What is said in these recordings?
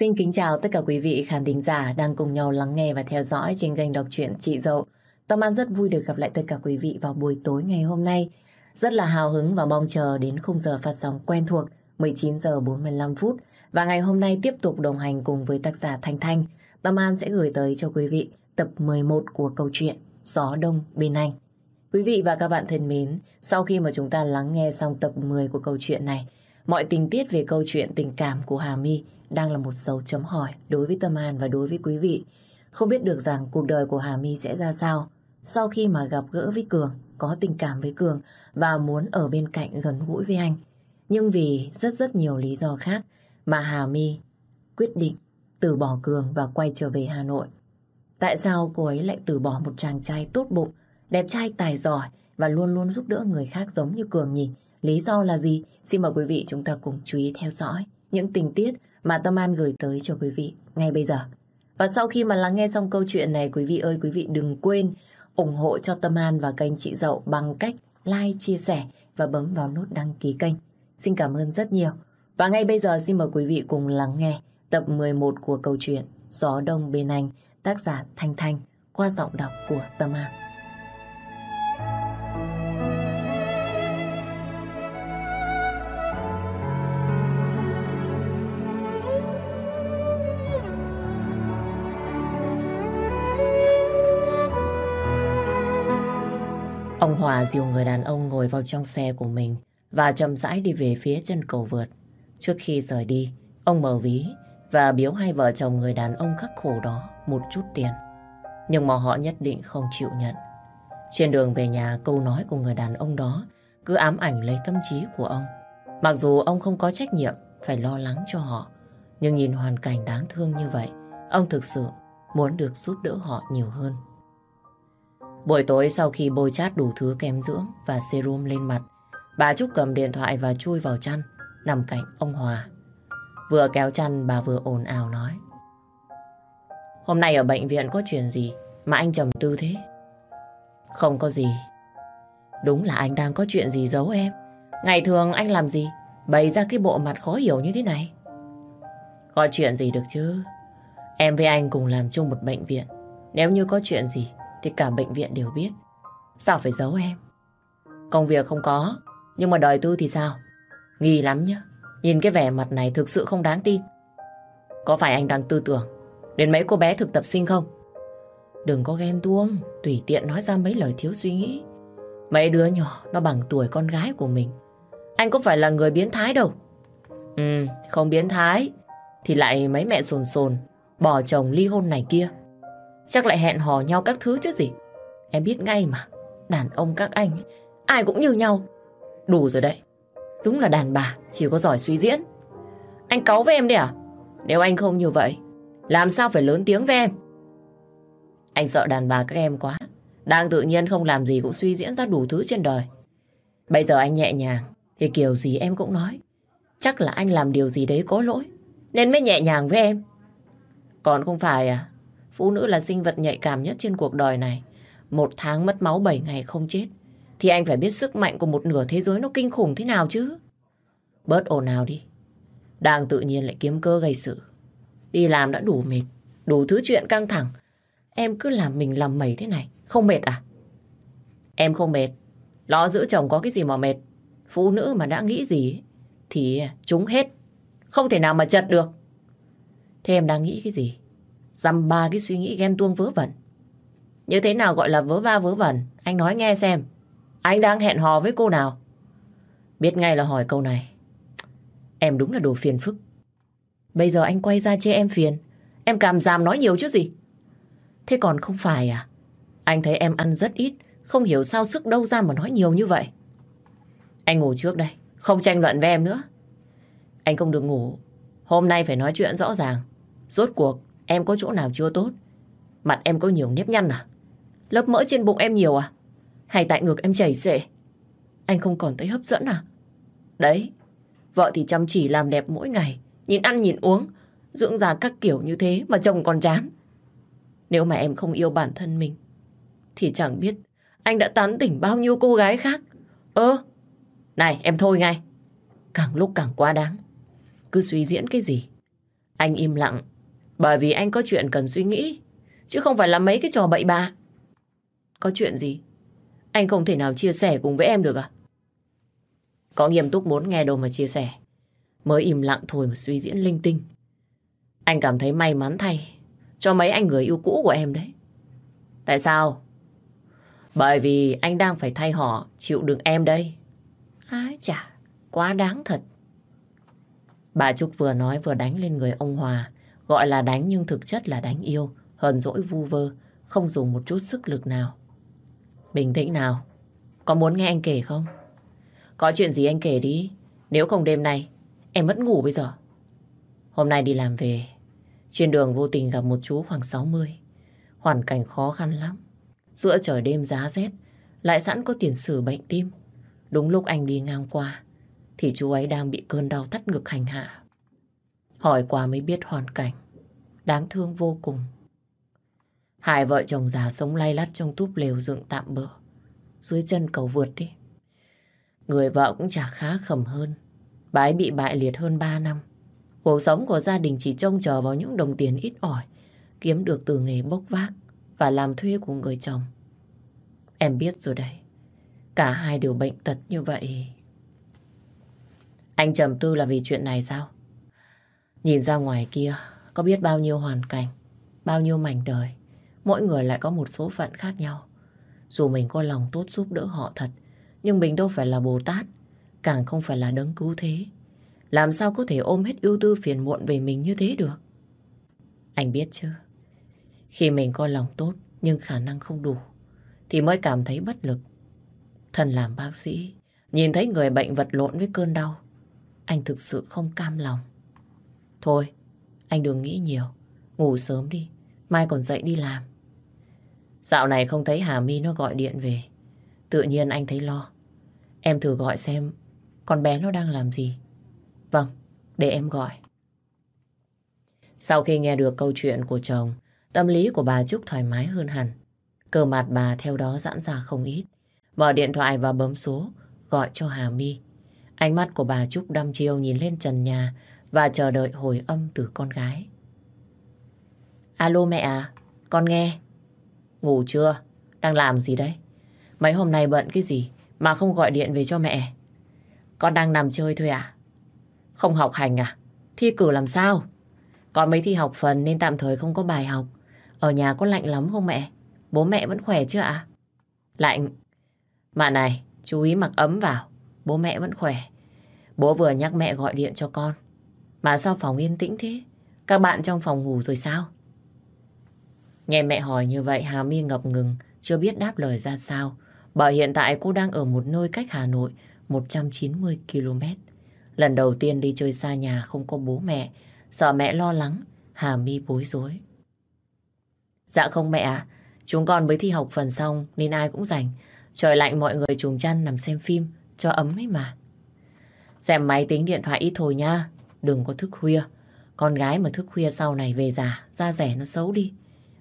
Xin kính chào tất cả quý vị khán thính giả đang cùng nhau lắng nghe và theo dõi trên kênh đọc truyện Chị Dậu. Tâm An rất vui được gặp lại tất cả quý vị vào buổi tối ngày hôm nay. Rất là hào hứng và mong chờ đến khung giờ phát sóng quen thuộc 19 giờ 45 phút. Và ngày hôm nay tiếp tục đồng hành cùng với tác giả Thanh Thanh. Tâm An sẽ gửi tới cho quý vị tập 11 của câu chuyện Gió Đông Bên Anh. Quý vị và các bạn thân mến, sau khi mà chúng ta lắng nghe xong tập 10 của câu chuyện này, mọi tình tiết về câu chuyện tình cảm của Hà My đang là một dấu chấm hỏi đối với Tâm An và đối với quý vị. Không biết được rằng cuộc đời của Hà My sẽ ra sao sau khi mà gặp gỡ với Cường, có tình cảm với Cường và muốn ở bên cạnh gần gũi với anh. Nhưng vì rất rất nhiều lý do khác mà Hà My quyết định từ bỏ Cường và quay trở về Hà Nội. Tại sao cô ấy lại từ bỏ một chàng trai tốt bụng, đẹp trai tài giỏi và luôn luôn giúp đỡ người khác giống như Cường nhỉ? Lý do là gì? Xin mời quý vị chúng ta cùng chú ý theo dõi những tình tiết mà Tâm An gửi tới cho quý vị ngay bây giờ. Và sau khi mà lắng nghe xong câu chuyện này, quý vị ơi, quý vị đừng quên ủng hộ cho Tâm An và kênh Chị Dậu bằng cách like, chia sẻ và bấm vào nút đăng ký kênh. Xin cảm ơn rất nhiều. Và ngay bây giờ xin mời quý vị cùng lắng nghe tập 11 của câu chuyện Gió Đông Bên Anh, tác giả Thanh Thanh qua giọng đọc của Tâm An. Ông Hòa dìu người đàn ông ngồi vào trong xe của mình và chậm rãi đi về phía chân cầu vượt. Trước khi rời đi, ông mở ví và biếu hai vợ chồng người đàn ông khắc khổ đó một chút tiền. Nhưng mà họ nhất định không chịu nhận. Trên đường về nhà, câu nói của người đàn ông đó cứ ám ảnh lấy tâm trí của ông. Mặc dù ông không có trách nhiệm phải lo lắng cho họ, nhưng nhìn hoàn cảnh đáng thương như vậy, ông thực sự muốn được giúp đỡ họ nhiều hơn. Buổi tối sau khi bôi chát đủ thứ kem dưỡng và serum lên mặt, bà Trúc cầm điện thoại và chui vào chăn, nằm cạnh ông Hòa. Vừa kéo chăn bà vừa ồn ào nói. Hôm nay ở bệnh viện có chuyện gì mà anh trầm tư thế? Không có gì. Đúng là anh đang có chuyện gì giấu em. Ngày thường anh làm gì? Bày ra cái bộ mặt khó hiểu như thế này. Có chuyện gì được chứ? Em với anh cùng làm chung một bệnh viện. Nếu như có chuyện gì thì cả bệnh viện đều biết. Sao phải giấu em? Công việc không có, nhưng mà đời tư thì sao? Nghi lắm nhá. Nhìn cái vẻ mặt này thực sự không đáng tin. Có phải anh đang tư tưởng đến mấy cô bé thực tập sinh không? Đừng có ghen tuông, tùy tiện nói ra mấy lời thiếu suy nghĩ. Mấy đứa nhỏ nó bằng tuổi con gái của mình. Anh có phải là người biến thái đâu. Ừ, không biến thái. Thì lại mấy mẹ sồn sồn, bỏ chồng ly hôn này kia. Chắc lại hẹn hò nhau các thứ chứ gì. Em biết ngay mà, đàn ông các anh, ai cũng như nhau. Đủ rồi đấy. Đúng là đàn bà, chỉ có giỏi suy diễn. Anh cáu với em đấy à? Nếu anh không như vậy, làm sao phải lớn tiếng với em? Anh sợ đàn bà các em quá. Đang tự nhiên không làm gì cũng suy diễn ra đủ thứ trên đời. Bây giờ anh nhẹ nhàng, thì kiểu gì em cũng nói. Chắc là anh làm điều gì đấy có lỗi, nên mới nhẹ nhàng với em. Còn không phải à, Phụ nữ là sinh vật nhạy cảm nhất trên cuộc đời này. Một tháng mất máu 7 ngày không chết. Thì anh phải biết sức mạnh của một nửa thế giới nó kinh khủng thế nào chứ. Bớt ồn ào đi. Đang tự nhiên lại kiếm cơ gây sự. Đi làm đã đủ mệt. Đủ thứ chuyện căng thẳng. Em cứ làm mình làm mẩy thế này. Không mệt à? Em không mệt. Lo giữ chồng có cái gì mà mệt. Phụ nữ mà đã nghĩ gì thì chúng hết. Không thể nào mà chật được. Thế em đang nghĩ cái gì? Dăm ba cái suy nghĩ ghen tuông vớ vẩn. Như thế nào gọi là vớ va vớ vẩn? Anh nói nghe xem. Anh đang hẹn hò với cô nào? Biết ngay là hỏi câu này. Em đúng là đồ phiền phức. Bây giờ anh quay ra chê em phiền. Em cảm giảm nói nhiều chứ gì. Thế còn không phải à? Anh thấy em ăn rất ít. Không hiểu sao sức đâu ra mà nói nhiều như vậy. Anh ngủ trước đây. Không tranh luận với em nữa. Anh không được ngủ. Hôm nay phải nói chuyện rõ ràng. Rốt cuộc Em có chỗ nào chưa tốt? Mặt em có nhiều nếp nhăn à? Lớp mỡ trên bụng em nhiều à? Hay tại ngực em chảy xệ? Anh không còn thấy hấp dẫn à? Đấy, vợ thì chăm chỉ làm đẹp mỗi ngày, nhìn ăn nhìn uống, dưỡng già các kiểu như thế mà chồng còn chán. Nếu mà em không yêu bản thân mình, thì chẳng biết anh đã tán tỉnh bao nhiêu cô gái khác. Ơ, này em thôi ngay. Càng lúc càng quá đáng. Cứ suy diễn cái gì Anh im lặng bởi vì anh có chuyện cần suy nghĩ chứ không phải là mấy cái trò bậy bạ. Có chuyện gì? Anh không thể nào chia sẻ cùng với em được à? Có nghiêm túc muốn nghe đâu mà chia sẻ. Mới im lặng thôi mà suy diễn linh tinh. Anh cảm thấy may mắn thay cho mấy anh người yêu cũ của em đấy. Tại sao? Bởi vì anh đang phải thay họ chịu đựng em đây. Ái chà, quá đáng thật. Bà Trúc vừa nói vừa đánh lên người ông Hòa. Gọi là đánh nhưng thực chất là đánh yêu, hờn dỗi vu vơ, không dùng một chút sức lực nào. Bình tĩnh nào, có muốn nghe anh kể không? Có chuyện gì anh kể đi, nếu không đêm nay em mất ngủ bây giờ. Hôm nay đi làm về, trên đường vô tình gặp một chú khoảng 60. Hoàn cảnh khó khăn lắm. Giữa trời đêm giá rét, lại sẵn có tiền sử bệnh tim. Đúng lúc anh đi ngang qua, thì chú ấy đang bị cơn đau thắt ngực hành hạ. Hỏi qua mới biết hoàn cảnh. Đáng thương vô cùng. Hai vợ chồng già sống lay lắt trong túp lều dựng tạm bỡ. Dưới chân cầu vượt đi. Người vợ cũng chả khá khẩm hơn. Bà ấy bị bại liệt hơn 3 năm. Cuộc sống của gia đình chỉ trông chờ vào những đồng tiền ít ỏi, kiếm được từ nghề bốc vác và làm thuê của người chồng. Em biết rồi đấy. Cả hai đều bệnh tật như vậy. Anh trầm tư là vì chuyện này sao? Nhìn ra ngoài kia, có biết bao nhiêu hoàn cảnh, bao nhiêu mảnh đời. Mỗi người lại có một số phận khác nhau. Dù mình có lòng tốt giúp đỡ họ thật, nhưng mình đâu phải là Bồ Tát, càng không phải là đấng cứu thế. Làm sao có thể ôm hết ưu tư phiền muộn về mình như thế được? Anh biết chưa? Khi mình có lòng tốt nhưng khả năng không đủ, thì mới cảm thấy bất lực. Thần làm bác sĩ, nhìn thấy người bệnh vật lộn với cơn đau, anh thực sự không cam lòng. Thôi, anh đừng nghĩ nhiều, ngủ sớm đi, mai còn dậy đi làm. Dạo này không thấy Hà My nó gọi điện về, tự nhiên anh thấy lo. Em thử gọi xem con bé nó đang làm gì. Vâng, để em gọi. Sau khi nghe được câu chuyện của chồng, tâm lý của bà Trúc thoải mái hơn hẳn. Cờ mặt bà theo đó giãn ra không ít. bỏ điện thoại và bấm số, gọi cho Hà My. Ánh mắt của bà Trúc đăm chiêu nhìn lên trần nhà và chờ đợi hồi âm từ con gái. Alo mẹ à, con nghe. Ngủ chưa? Đang làm gì đấy? Mấy hôm nay bận cái gì mà không gọi điện về cho mẹ? Con đang nằm chơi thôi à? Không học hành à? Thi cử làm sao? Con mới thi học phần nên tạm thời không có bài học. Ở nhà có lạnh lắm không mẹ? Bố mẹ vẫn khỏe chưa ạ? Lạnh. Mà này, chú ý mặc ấm vào. Bố mẹ vẫn khỏe. Bố vừa nhắc mẹ gọi điện cho con. Mà sao phòng yên tĩnh thế? Các bạn trong phòng ngủ rồi sao? Nghe mẹ hỏi như vậy Hà My ngập ngừng, chưa biết đáp lời ra sao. Bởi hiện tại cô đang ở một nơi cách Hà Nội 190 km. Lần đầu tiên đi chơi xa nhà không có bố mẹ, sợ mẹ lo lắng, Hà My bối rối. Dạ không mẹ à, chúng con mới thi học phần xong nên ai cũng rảnh. Trời lạnh mọi người trùm chăn nằm xem phim, cho ấm ấy mà. Xem máy tính điện thoại ít thôi nha, đừng có thức khuya. Con gái mà thức khuya sau này về già, da rẻ nó xấu đi.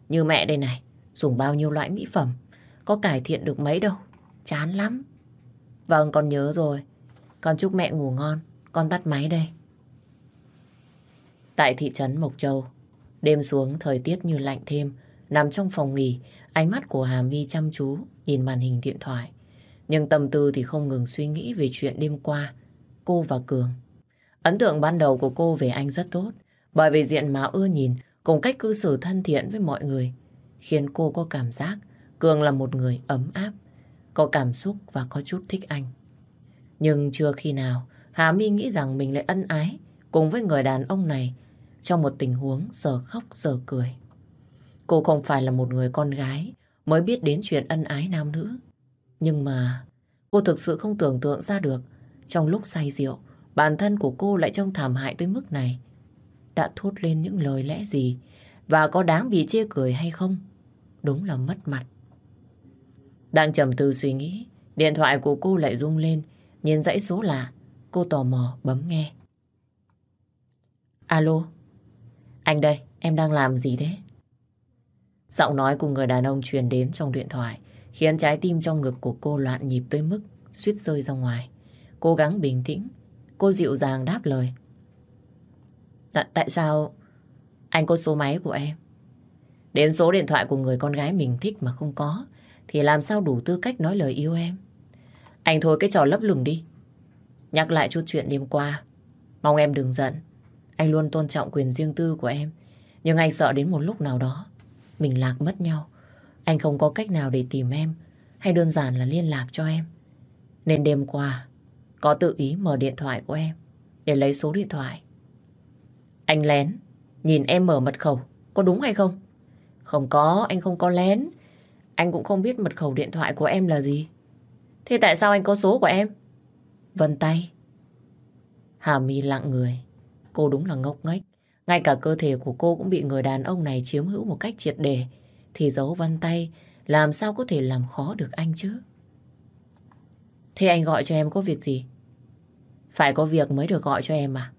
Như mẹ đây này, dùng bao nhiêu loại mỹ phẩm, có cải thiện được mấy đâu, chán lắm. Vâng, con nhớ rồi. Con chúc mẹ ngủ ngon, con tắt máy đây. Tại thị trấn Mộc Châu, đêm xuống thời tiết như lạnh thêm, nằm trong phòng nghỉ, ánh mắt của Hà My chăm chú nhìn màn hình điện thoại. Nhưng tâm tư thì không ngừng suy nghĩ về chuyện đêm qua, cô và Cường. Ấn tượng ban đầu của cô về anh rất tốt, bởi vì diện mạo ưa nhìn cùng cách cư xử thân thiện với mọi người, khiến cô có cảm giác Cường là một người ấm áp, có cảm xúc và có chút thích anh. Nhưng chưa khi nào Hà My nghĩ rằng mình lại ân ái cùng với người đàn ông này trong một tình huống giờ khóc giờ cười. Cô không phải là một người con gái mới biết đến chuyện ân ái nam nữ. Nhưng mà cô thực sự không tưởng tượng ra được trong lúc say rượu bản thân của cô lại trông thảm hại tới mức này. Đã thốt lên những lời lẽ gì và có đáng bị chê cười hay không? Đúng là mất mặt. Đang trầm tư suy nghĩ, điện thoại của cô lại rung lên, nhìn dãy số lạ. Cô tò mò bấm nghe. Alo, anh đây, em đang làm gì thế? Giọng nói của người đàn ông truyền đến trong điện thoại khiến trái tim trong ngực của cô loạn nhịp tới mức suýt rơi ra ngoài. Cố gắng bình tĩnh, cô dịu dàng đáp lời. T tại sao Anh có số máy của em. Đến số điện thoại của người con gái mình thích mà không có, thì làm sao đủ tư cách nói lời yêu em. Anh thôi cái trò lấp lửng đi. Nhắc lại chút chuyện đêm qua. Mong em đừng giận. Anh luôn tôn trọng quyền riêng tư của em. Nhưng anh sợ đến một lúc nào đó, mình lạc mất nhau. Anh không có cách nào để tìm em, hay đơn giản là liên lạc cho em. Nên đêm qua, có tự ý mở điện thoại của em để lấy số điện thoại. Anh lén, nhìn em mở mật khẩu, có đúng hay không? Không có, anh không có lén. Anh cũng không biết mật khẩu điện thoại của em là gì. Thế tại sao anh có số của em? Vân tay. Hà My lặng người. Cô đúng là ngốc nghếch. Ngay cả cơ thể của cô cũng bị người đàn ông này chiếm hữu một cách triệt đề. Thì dấu vân tay làm sao có thể làm khó được anh chứ? Thế anh gọi cho em có việc gì? Phải có việc mới được gọi cho em à?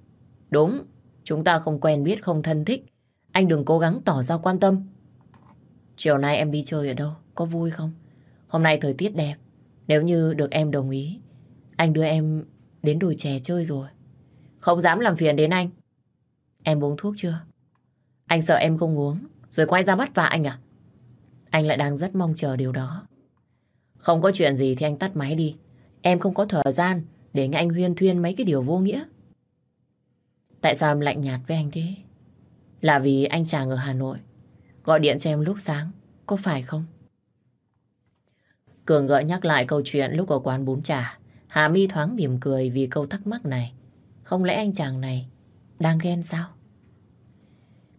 Đúng, chúng ta không quen biết, không thân thích. Anh đừng cố gắng tỏ ra quan tâm. Chiều nay em đi chơi ở đâu? Có vui không? Hôm nay thời tiết đẹp. Nếu như được em đồng ý, anh đưa em đến đồi chè chơi rồi. Không dám làm phiền đến anh. Em uống thuốc chưa? Anh sợ em không uống, rồi quay ra bắt vạ anh à? Anh lại đang rất mong chờ điều đó. Không có chuyện gì thì anh tắt máy đi. Em không có thời gian để nghe anh huyên thuyên mấy cái điều vô nghĩa. Tại sao em lạnh nhạt với anh thế? Là vì anh chàng ở Hà Nội gọi điện cho em lúc sáng, có phải không? Cường gợi nhắc lại câu chuyện lúc ở quán bún chả. Hà My thoáng mỉm cười vì câu thắc mắc này. Không lẽ anh chàng này đang ghen sao?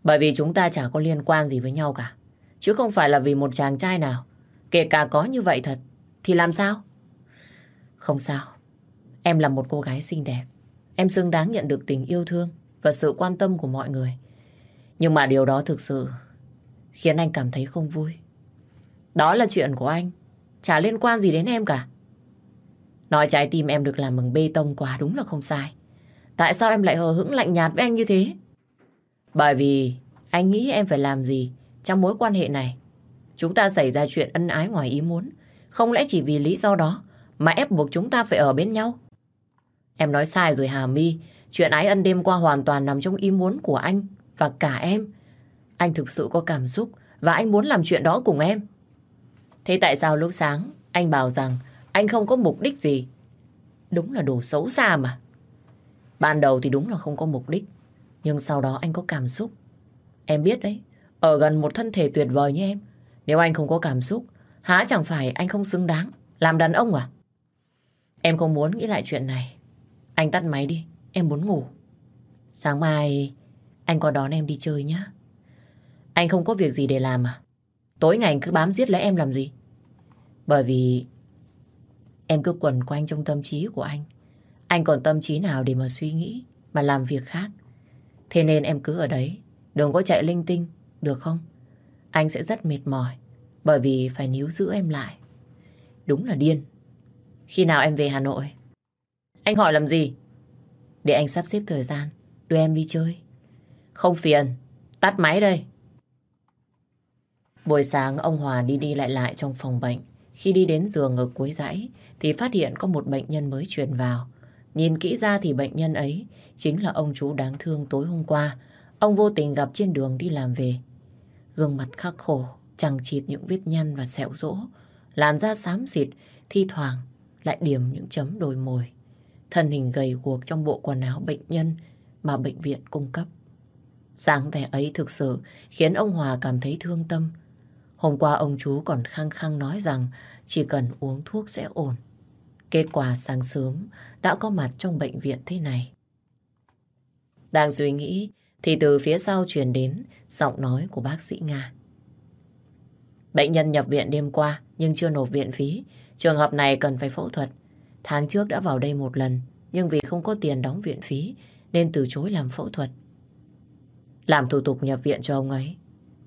Bởi vì chúng ta chả có liên quan gì với nhau cả. Chứ không phải là vì một chàng trai nào. Kể cả có như vậy thật, thì làm sao? Không sao. Em là một cô gái xinh đẹp. Em xứng đáng nhận được tình yêu thương và sự quan tâm của mọi người. Nhưng mà điều đó thực sự khiến anh cảm thấy không vui. Đó là chuyện của anh. Chả liên quan gì đến em cả. Nói trái tim em được làm bằng bê tông quá đúng là không sai. Tại sao em lại hờ hững lạnh nhạt với anh như thế? Bởi vì anh nghĩ em phải làm gì trong mối quan hệ này. Chúng ta xảy ra chuyện ân ái ngoài ý muốn. Không lẽ chỉ vì lý do đó mà ép buộc chúng ta phải ở bên nhau? Em nói sai rồi Hà My. Chuyện ái ân đêm qua hoàn toàn nằm trong ý muốn của anh và cả em. Anh thực sự có cảm xúc và anh muốn làm chuyện đó cùng em. Thế tại sao lúc sáng anh bảo rằng anh không có mục đích gì? Đúng là đồ xấu xa mà. Ban đầu thì đúng là không có mục đích. Nhưng sau đó anh có cảm xúc. Em biết đấy, ở gần một thân thể tuyệt vời như em, nếu anh không có cảm xúc, há chẳng phải anh không xứng đáng làm đàn ông à? Em không muốn nghĩ lại chuyện này. Anh tắt máy đi, em muốn ngủ. Sáng mai anh có đón em đi chơi nhé. Anh không có việc gì để làm à? Tối ngày anh cứ bám giết lấy em làm gì? Bởi vì em cứ quẩn quanh trong tâm trí của anh. Anh còn tâm trí nào để mà suy nghĩ, mà làm việc khác. Thế nên em cứ ở đấy, đừng có chạy linh tinh, được không? Anh sẽ rất mệt mỏi, bởi vì phải níu giữ em lại. Đúng là điên. Khi nào em về Hà Nội? Anh hỏi làm gì? Để anh sắp xếp thời gian, đưa em đi chơi. Không phiền, tắt máy đây. Buổi sáng ông Hòa đi đi lại lại trong phòng bệnh. Khi đi đến giường ở cuối dãy thì phát hiện có một bệnh nhân mới truyền vào. Nhìn kỹ ra thì bệnh nhân ấy chính là ông chú đáng thương tối hôm qua. Ông vô tình gặp trên đường đi làm về. Gương mặt khắc khổ, chẳng chịt những vết nhăn và sẹo rỗ. Làn da xám xịt, thi thoảng lại điểm những chấm đồi mồi. Thân hình gầy guộc trong bộ quần áo bệnh nhân mà bệnh viện cung cấp. Sáng vẻ ấy thực sự khiến ông Hòa cảm thấy thương tâm. Hôm qua ông chú còn khăng khăng nói rằng chỉ cần uống thuốc sẽ ổn. Kết quả sáng sớm đã có mặt trong bệnh viện thế này. Đang suy nghĩ thì từ phía sau truyền đến giọng nói của bác sĩ Nga. Bệnh nhân nhập viện đêm qua nhưng chưa nộp viện phí. Trường hợp này cần phải phẫu thuật. Tháng trước đã vào đây một lần nhưng vì không có tiền đóng viện phí nên từ chối làm phẫu thuật. Làm thủ tục nhập viện cho ông ấy.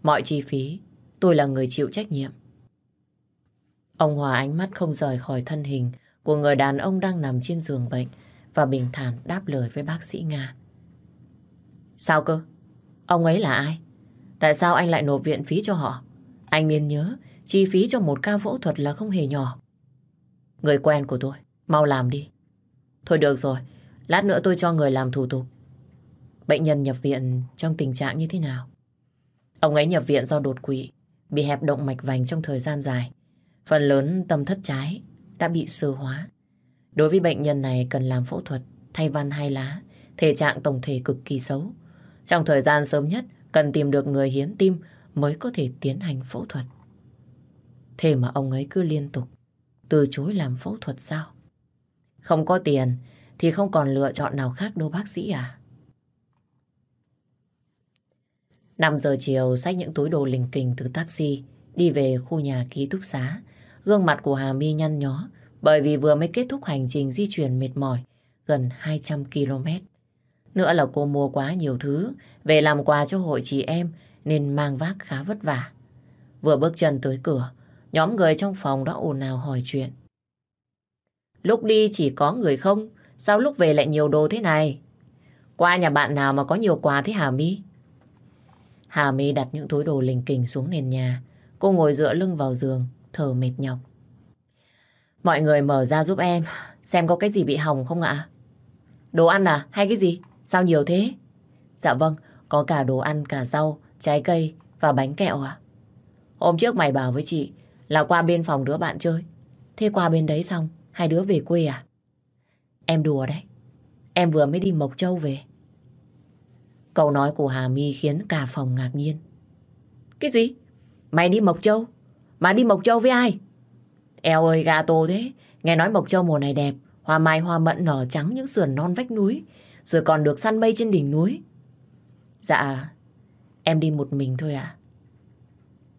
Mọi chi phí tôi là người chịu trách nhiệm. Ông Hòa ánh mắt không rời khỏi thân hình của người đàn ông đang nằm trên giường bệnh và bình thản đáp lời với bác sĩ Nga. Sao cơ? Ông ấy là ai? Tại sao anh lại nộp viện phí cho họ? Anh nên nhớ, chi phí cho một ca phẫu thuật là không hề nhỏ. Người quen của tôi, mau làm đi. Thôi được rồi, lát nữa tôi cho người làm thủ tục. Bệnh nhân nhập viện trong tình trạng như thế nào? Ông ấy nhập viện do đột quỵ, bị hẹp động mạch vành trong thời gian dài. Phần lớn tâm thất trái đã bị sơ hóa. Đối với bệnh nhân này cần làm phẫu thuật, thay van hai lá, thể trạng tổng thể cực kỳ xấu. Trong thời gian sớm nhất, cần tìm được người hiến tim mới có thể tiến hành phẫu thuật. Thế mà ông ấy cứ liên tục từ chối làm phẫu thuật sao? Không có tiền thì không còn lựa chọn nào khác đâu bác sĩ à? 5 giờ chiều xách những túi đồ lình kình từ taxi đi về khu nhà ký túc xá. Gương mặt của Hà My nhăn nhó bởi vì vừa mới kết thúc hành trình di chuyển mệt mỏi gần 200 km. Nữa là cô mua quá nhiều thứ về làm quà cho hội chị em nên mang vác khá vất vả. Vừa bước chân tới cửa, nhóm người trong phòng đã ồn ào hỏi chuyện. Lúc đi chỉ có người không, sao lúc về lại nhiều đồ thế này? Qua nhà bạn nào mà có nhiều quà thế Hà My? Hà My đặt những túi đồ lình kình xuống nền nhà. Cô ngồi dựa lưng vào giường, thở mệt nhọc. Mọi người mở ra giúp em, xem có cái gì bị hỏng không ạ? Đồ ăn à, hay cái gì? Sao nhiều thế? Dạ vâng, có cả đồ ăn, cả rau, trái cây và bánh kẹo à? Hôm trước mày bảo với chị là qua bên phòng đứa bạn chơi. Thế qua bên đấy xong, hai đứa về quê à? Em đùa đấy. Em vừa mới đi Mộc Châu về. Câu nói của Hà My khiến cả phòng ngạc nhiên. Cái gì? Mày đi Mộc Châu? Mà đi Mộc Châu với ai? Eo ơi gà tô thế. Nghe nói Mộc Châu mùa này đẹp. Hoa mai hoa mận nở trắng những sườn non vách núi. Rồi còn được săn mây trên đỉnh núi. Dạ, em đi một mình thôi à?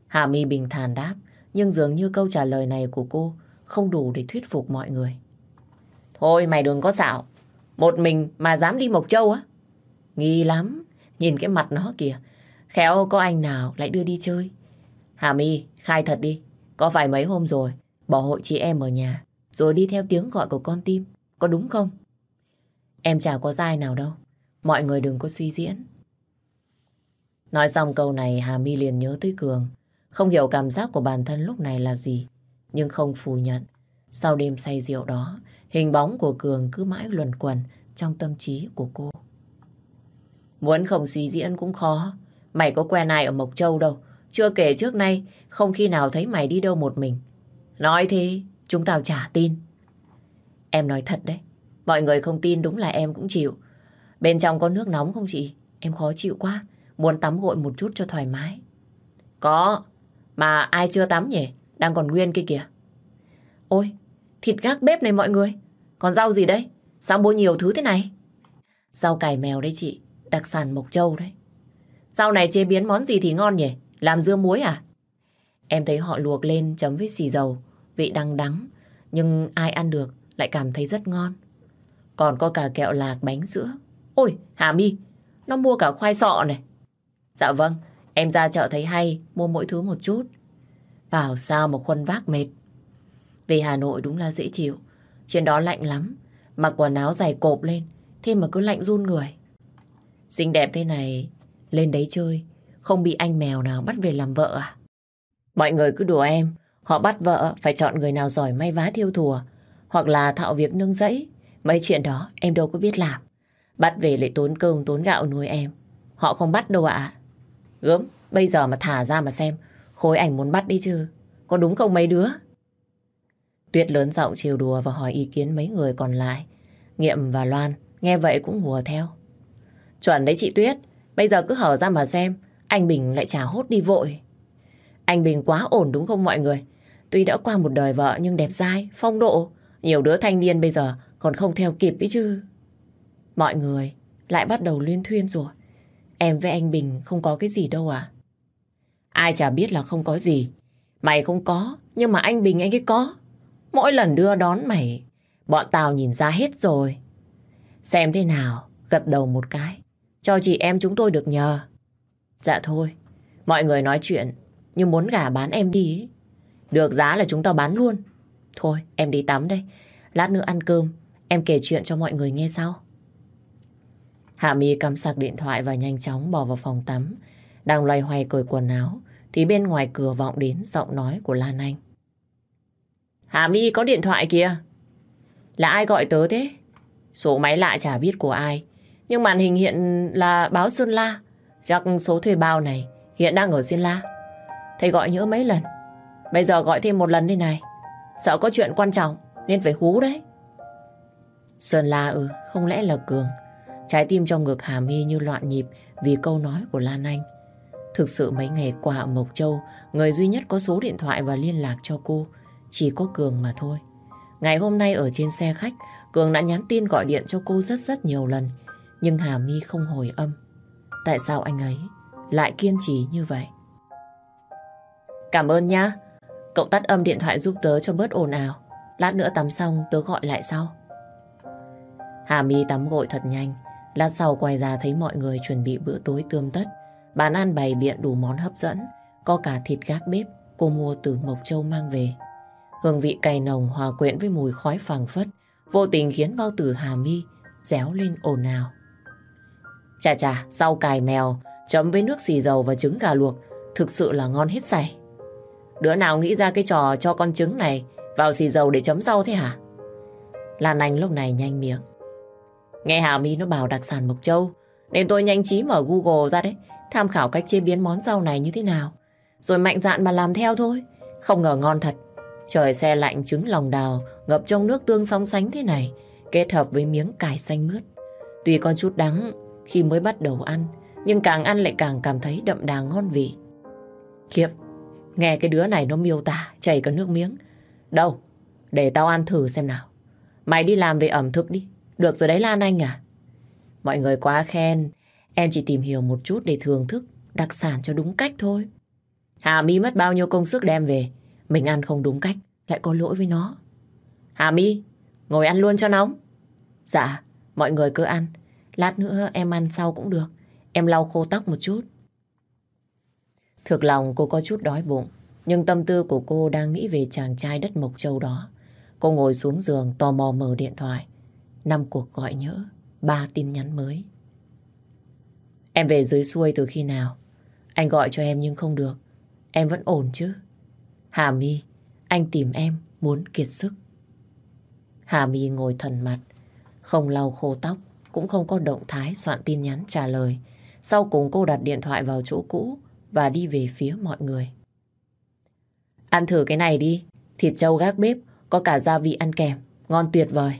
Hà My bình thản đáp. Nhưng dường như câu trả lời này của cô không đủ để thuyết phục mọi người. Thôi mày đừng có xạo. Một mình mà dám đi Mộc Châu á? Nghi lắm. Nhìn cái mặt nó kìa. Khéo có anh nào lại đưa đi chơi. Hà My, khai thật đi. Có phải mấy hôm rồi, bỏ hội chị em ở nhà, rồi đi theo tiếng gọi của con tim. Có đúng không? Em chả có dai nào đâu. Mọi người đừng có suy diễn. Nói xong câu này Hà My liền nhớ tới Cường. Không hiểu cảm giác của bản thân lúc này là gì. Nhưng không phủ nhận. Sau đêm say rượu đó, hình bóng của Cường cứ mãi luẩn quẩn trong tâm trí của cô. Muốn không suy diễn cũng khó. Mày có quen ai ở Mộc Châu đâu. Chưa kể trước nay, không khi nào thấy mày đi đâu một mình. Nói thế, chúng tao chả tin. Em nói thật đấy. Mọi người không tin đúng là em cũng chịu. Bên trong có nước nóng không chị? Em khó chịu quá. Muốn tắm gội một chút cho thoải mái. Có. Mà ai chưa tắm nhỉ? Đang còn nguyên kia kìa. Ôi, thịt gác bếp này mọi người. Còn rau gì đấy? Sao mua nhiều thứ thế này? Rau cải mèo đấy chị đặc sản Mộc Châu đấy. Sau này chế biến món gì thì ngon nhỉ? Làm dưa muối à? Em thấy họ luộc lên chấm với xì dầu, vị đắng đắng, nhưng ai ăn được lại cảm thấy rất ngon. Còn có cả kẹo lạc bánh sữa. Ôi, Hà My, nó mua cả khoai sọ này. Dạ vâng, em ra chợ thấy hay, mua mỗi thứ một chút. Bảo sao mà khuân vác mệt. Về Hà Nội đúng là dễ chịu. Trên đó lạnh lắm, mặc quần áo dày cộp lên, thế mà cứ lạnh run người. Xinh đẹp thế này, lên đấy chơi, không bị anh mèo nào bắt về làm vợ à? Mọi người cứ đùa em, họ bắt vợ phải chọn người nào giỏi may vá thiêu thùa, hoặc là thạo việc nương rẫy. Mấy chuyện đó em đâu có biết làm. Bắt về lại tốn cơm tốn gạo nuôi em. Họ không bắt đâu ạ. Gớm, bây giờ mà thả ra mà xem, khối ảnh muốn bắt đi chứ. Có đúng không mấy đứa? Tuyết lớn giọng chiều đùa và hỏi ý kiến mấy người còn lại. Nghiệm và Loan nghe vậy cũng hùa theo. Chuẩn đấy chị Tuyết. Bây giờ cứ hở ra mà xem. Anh Bình lại trả hốt đi vội. Anh Bình quá ổn đúng không mọi người? Tuy đã qua một đời vợ nhưng đẹp dai, phong độ. Nhiều đứa thanh niên bây giờ còn không theo kịp ý chứ. Mọi người lại bắt đầu liên thuyên rồi. Em với anh Bình không có cái gì đâu à? Ai chả biết là không có gì. Mày không có, nhưng mà anh Bình anh ấy có. Mỗi lần đưa đón mày, bọn tao nhìn ra hết rồi. Xem thế nào, gật đầu một cái. Cho chị em chúng tôi được nhờ. Dạ thôi, mọi người nói chuyện nhưng muốn gả bán em đi. Ấy. Được giá là chúng tao bán luôn. Thôi, em đi tắm đây. Lát nữa ăn cơm, em kể chuyện cho mọi người nghe sau. Hạ Mi cắm sạc điện thoại và nhanh chóng bỏ vào phòng tắm. Đang loay hoay cởi quần áo, thì bên ngoài cửa vọng đến giọng nói của Lan Anh. Hà My có điện thoại kìa. Là ai gọi tớ thế? Số máy lạ chả biết của ai. Nhưng màn hình hiện là báo Sơn La. Chắc số thuê bao này hiện đang ở Sơn La. Thầy gọi nhớ mấy lần. Bây giờ gọi thêm một lần đây này. Sợ có chuyện quan trọng nên phải hú đấy. Sơn La ừ, không lẽ là Cường. Trái tim trong ngực Hà My như loạn nhịp vì câu nói của Lan Anh. Thực sự mấy ngày qua ở Mộc Châu, người duy nhất có số điện thoại và liên lạc cho cô chỉ có Cường mà thôi. Ngày hôm nay ở trên xe khách, Cường đã nhắn tin gọi điện cho cô rất rất nhiều lần, nhưng Hà My không hồi âm. Tại sao anh ấy lại kiên trì như vậy? Cảm ơn nhá. Cậu tắt âm điện thoại giúp tớ cho bớt ồn ào. Lát nữa tắm xong tớ gọi lại sau. Hà My tắm gội thật nhanh. Lát sau quay ra thấy mọi người chuẩn bị bữa tối tươm tất. Bàn ăn bày biện đủ món hấp dẫn. Có cả thịt gác bếp cô mua từ Mộc Châu mang về. Hương vị cay nồng hòa quyện với mùi khói phàng phất. Vô tình khiến bao tử Hà mi réo lên ồn ào. Chà chà, rau cải mèo chấm với nước xì dầu và trứng gà luộc thực sự là ngon hết sảy. Đứa nào nghĩ ra cái trò cho con trứng này vào xì dầu để chấm rau thế hả? Lan Anh lúc này nhanh miệng. Nghe Hà My nó bảo đặc sản Mộc Châu nên tôi nhanh trí mở Google ra đấy tham khảo cách chế biến món rau này như thế nào. Rồi mạnh dạn mà làm theo thôi. Không ngờ ngon thật. Trời xe lạnh trứng lòng đào ngập trong nước tương sóng sánh thế này kết hợp với miếng cải xanh mướt. Tuy có chút đắng khi mới bắt đầu ăn nhưng càng ăn lại càng cảm thấy đậm đà ngon vị. Khiếp, nghe cái đứa này nó miêu tả chảy cả nước miếng. Đâu, để tao ăn thử xem nào. Mày đi làm về ẩm thực đi. Được rồi đấy Lan Anh à? Mọi người quá khen. Em chỉ tìm hiểu một chút để thưởng thức đặc sản cho đúng cách thôi. Hà My mất bao nhiêu công sức đem về. Mình ăn không đúng cách, lại có lỗi với nó. Hà My, ngồi ăn luôn cho nóng. Dạ, mọi người cứ ăn. Lát nữa em ăn sau cũng được. Em lau khô tóc một chút. Thực lòng cô có chút đói bụng. Nhưng tâm tư của cô đang nghĩ về chàng trai đất Mộc Châu đó. Cô ngồi xuống giường tò mò mở điện thoại. Năm cuộc gọi nhỡ, ba tin nhắn mới. Em về dưới xuôi từ khi nào? Anh gọi cho em nhưng không được. Em vẫn ổn chứ? Hà My, anh tìm em muốn kiệt sức. Hà My ngồi thần mặt, không lau khô tóc, cũng không có động thái soạn tin nhắn trả lời. Sau cùng cô đặt điện thoại vào chỗ cũ và đi về phía mọi người. Ăn thử cái này đi, thịt trâu gác bếp, có cả gia vị ăn kèm, ngon tuyệt vời.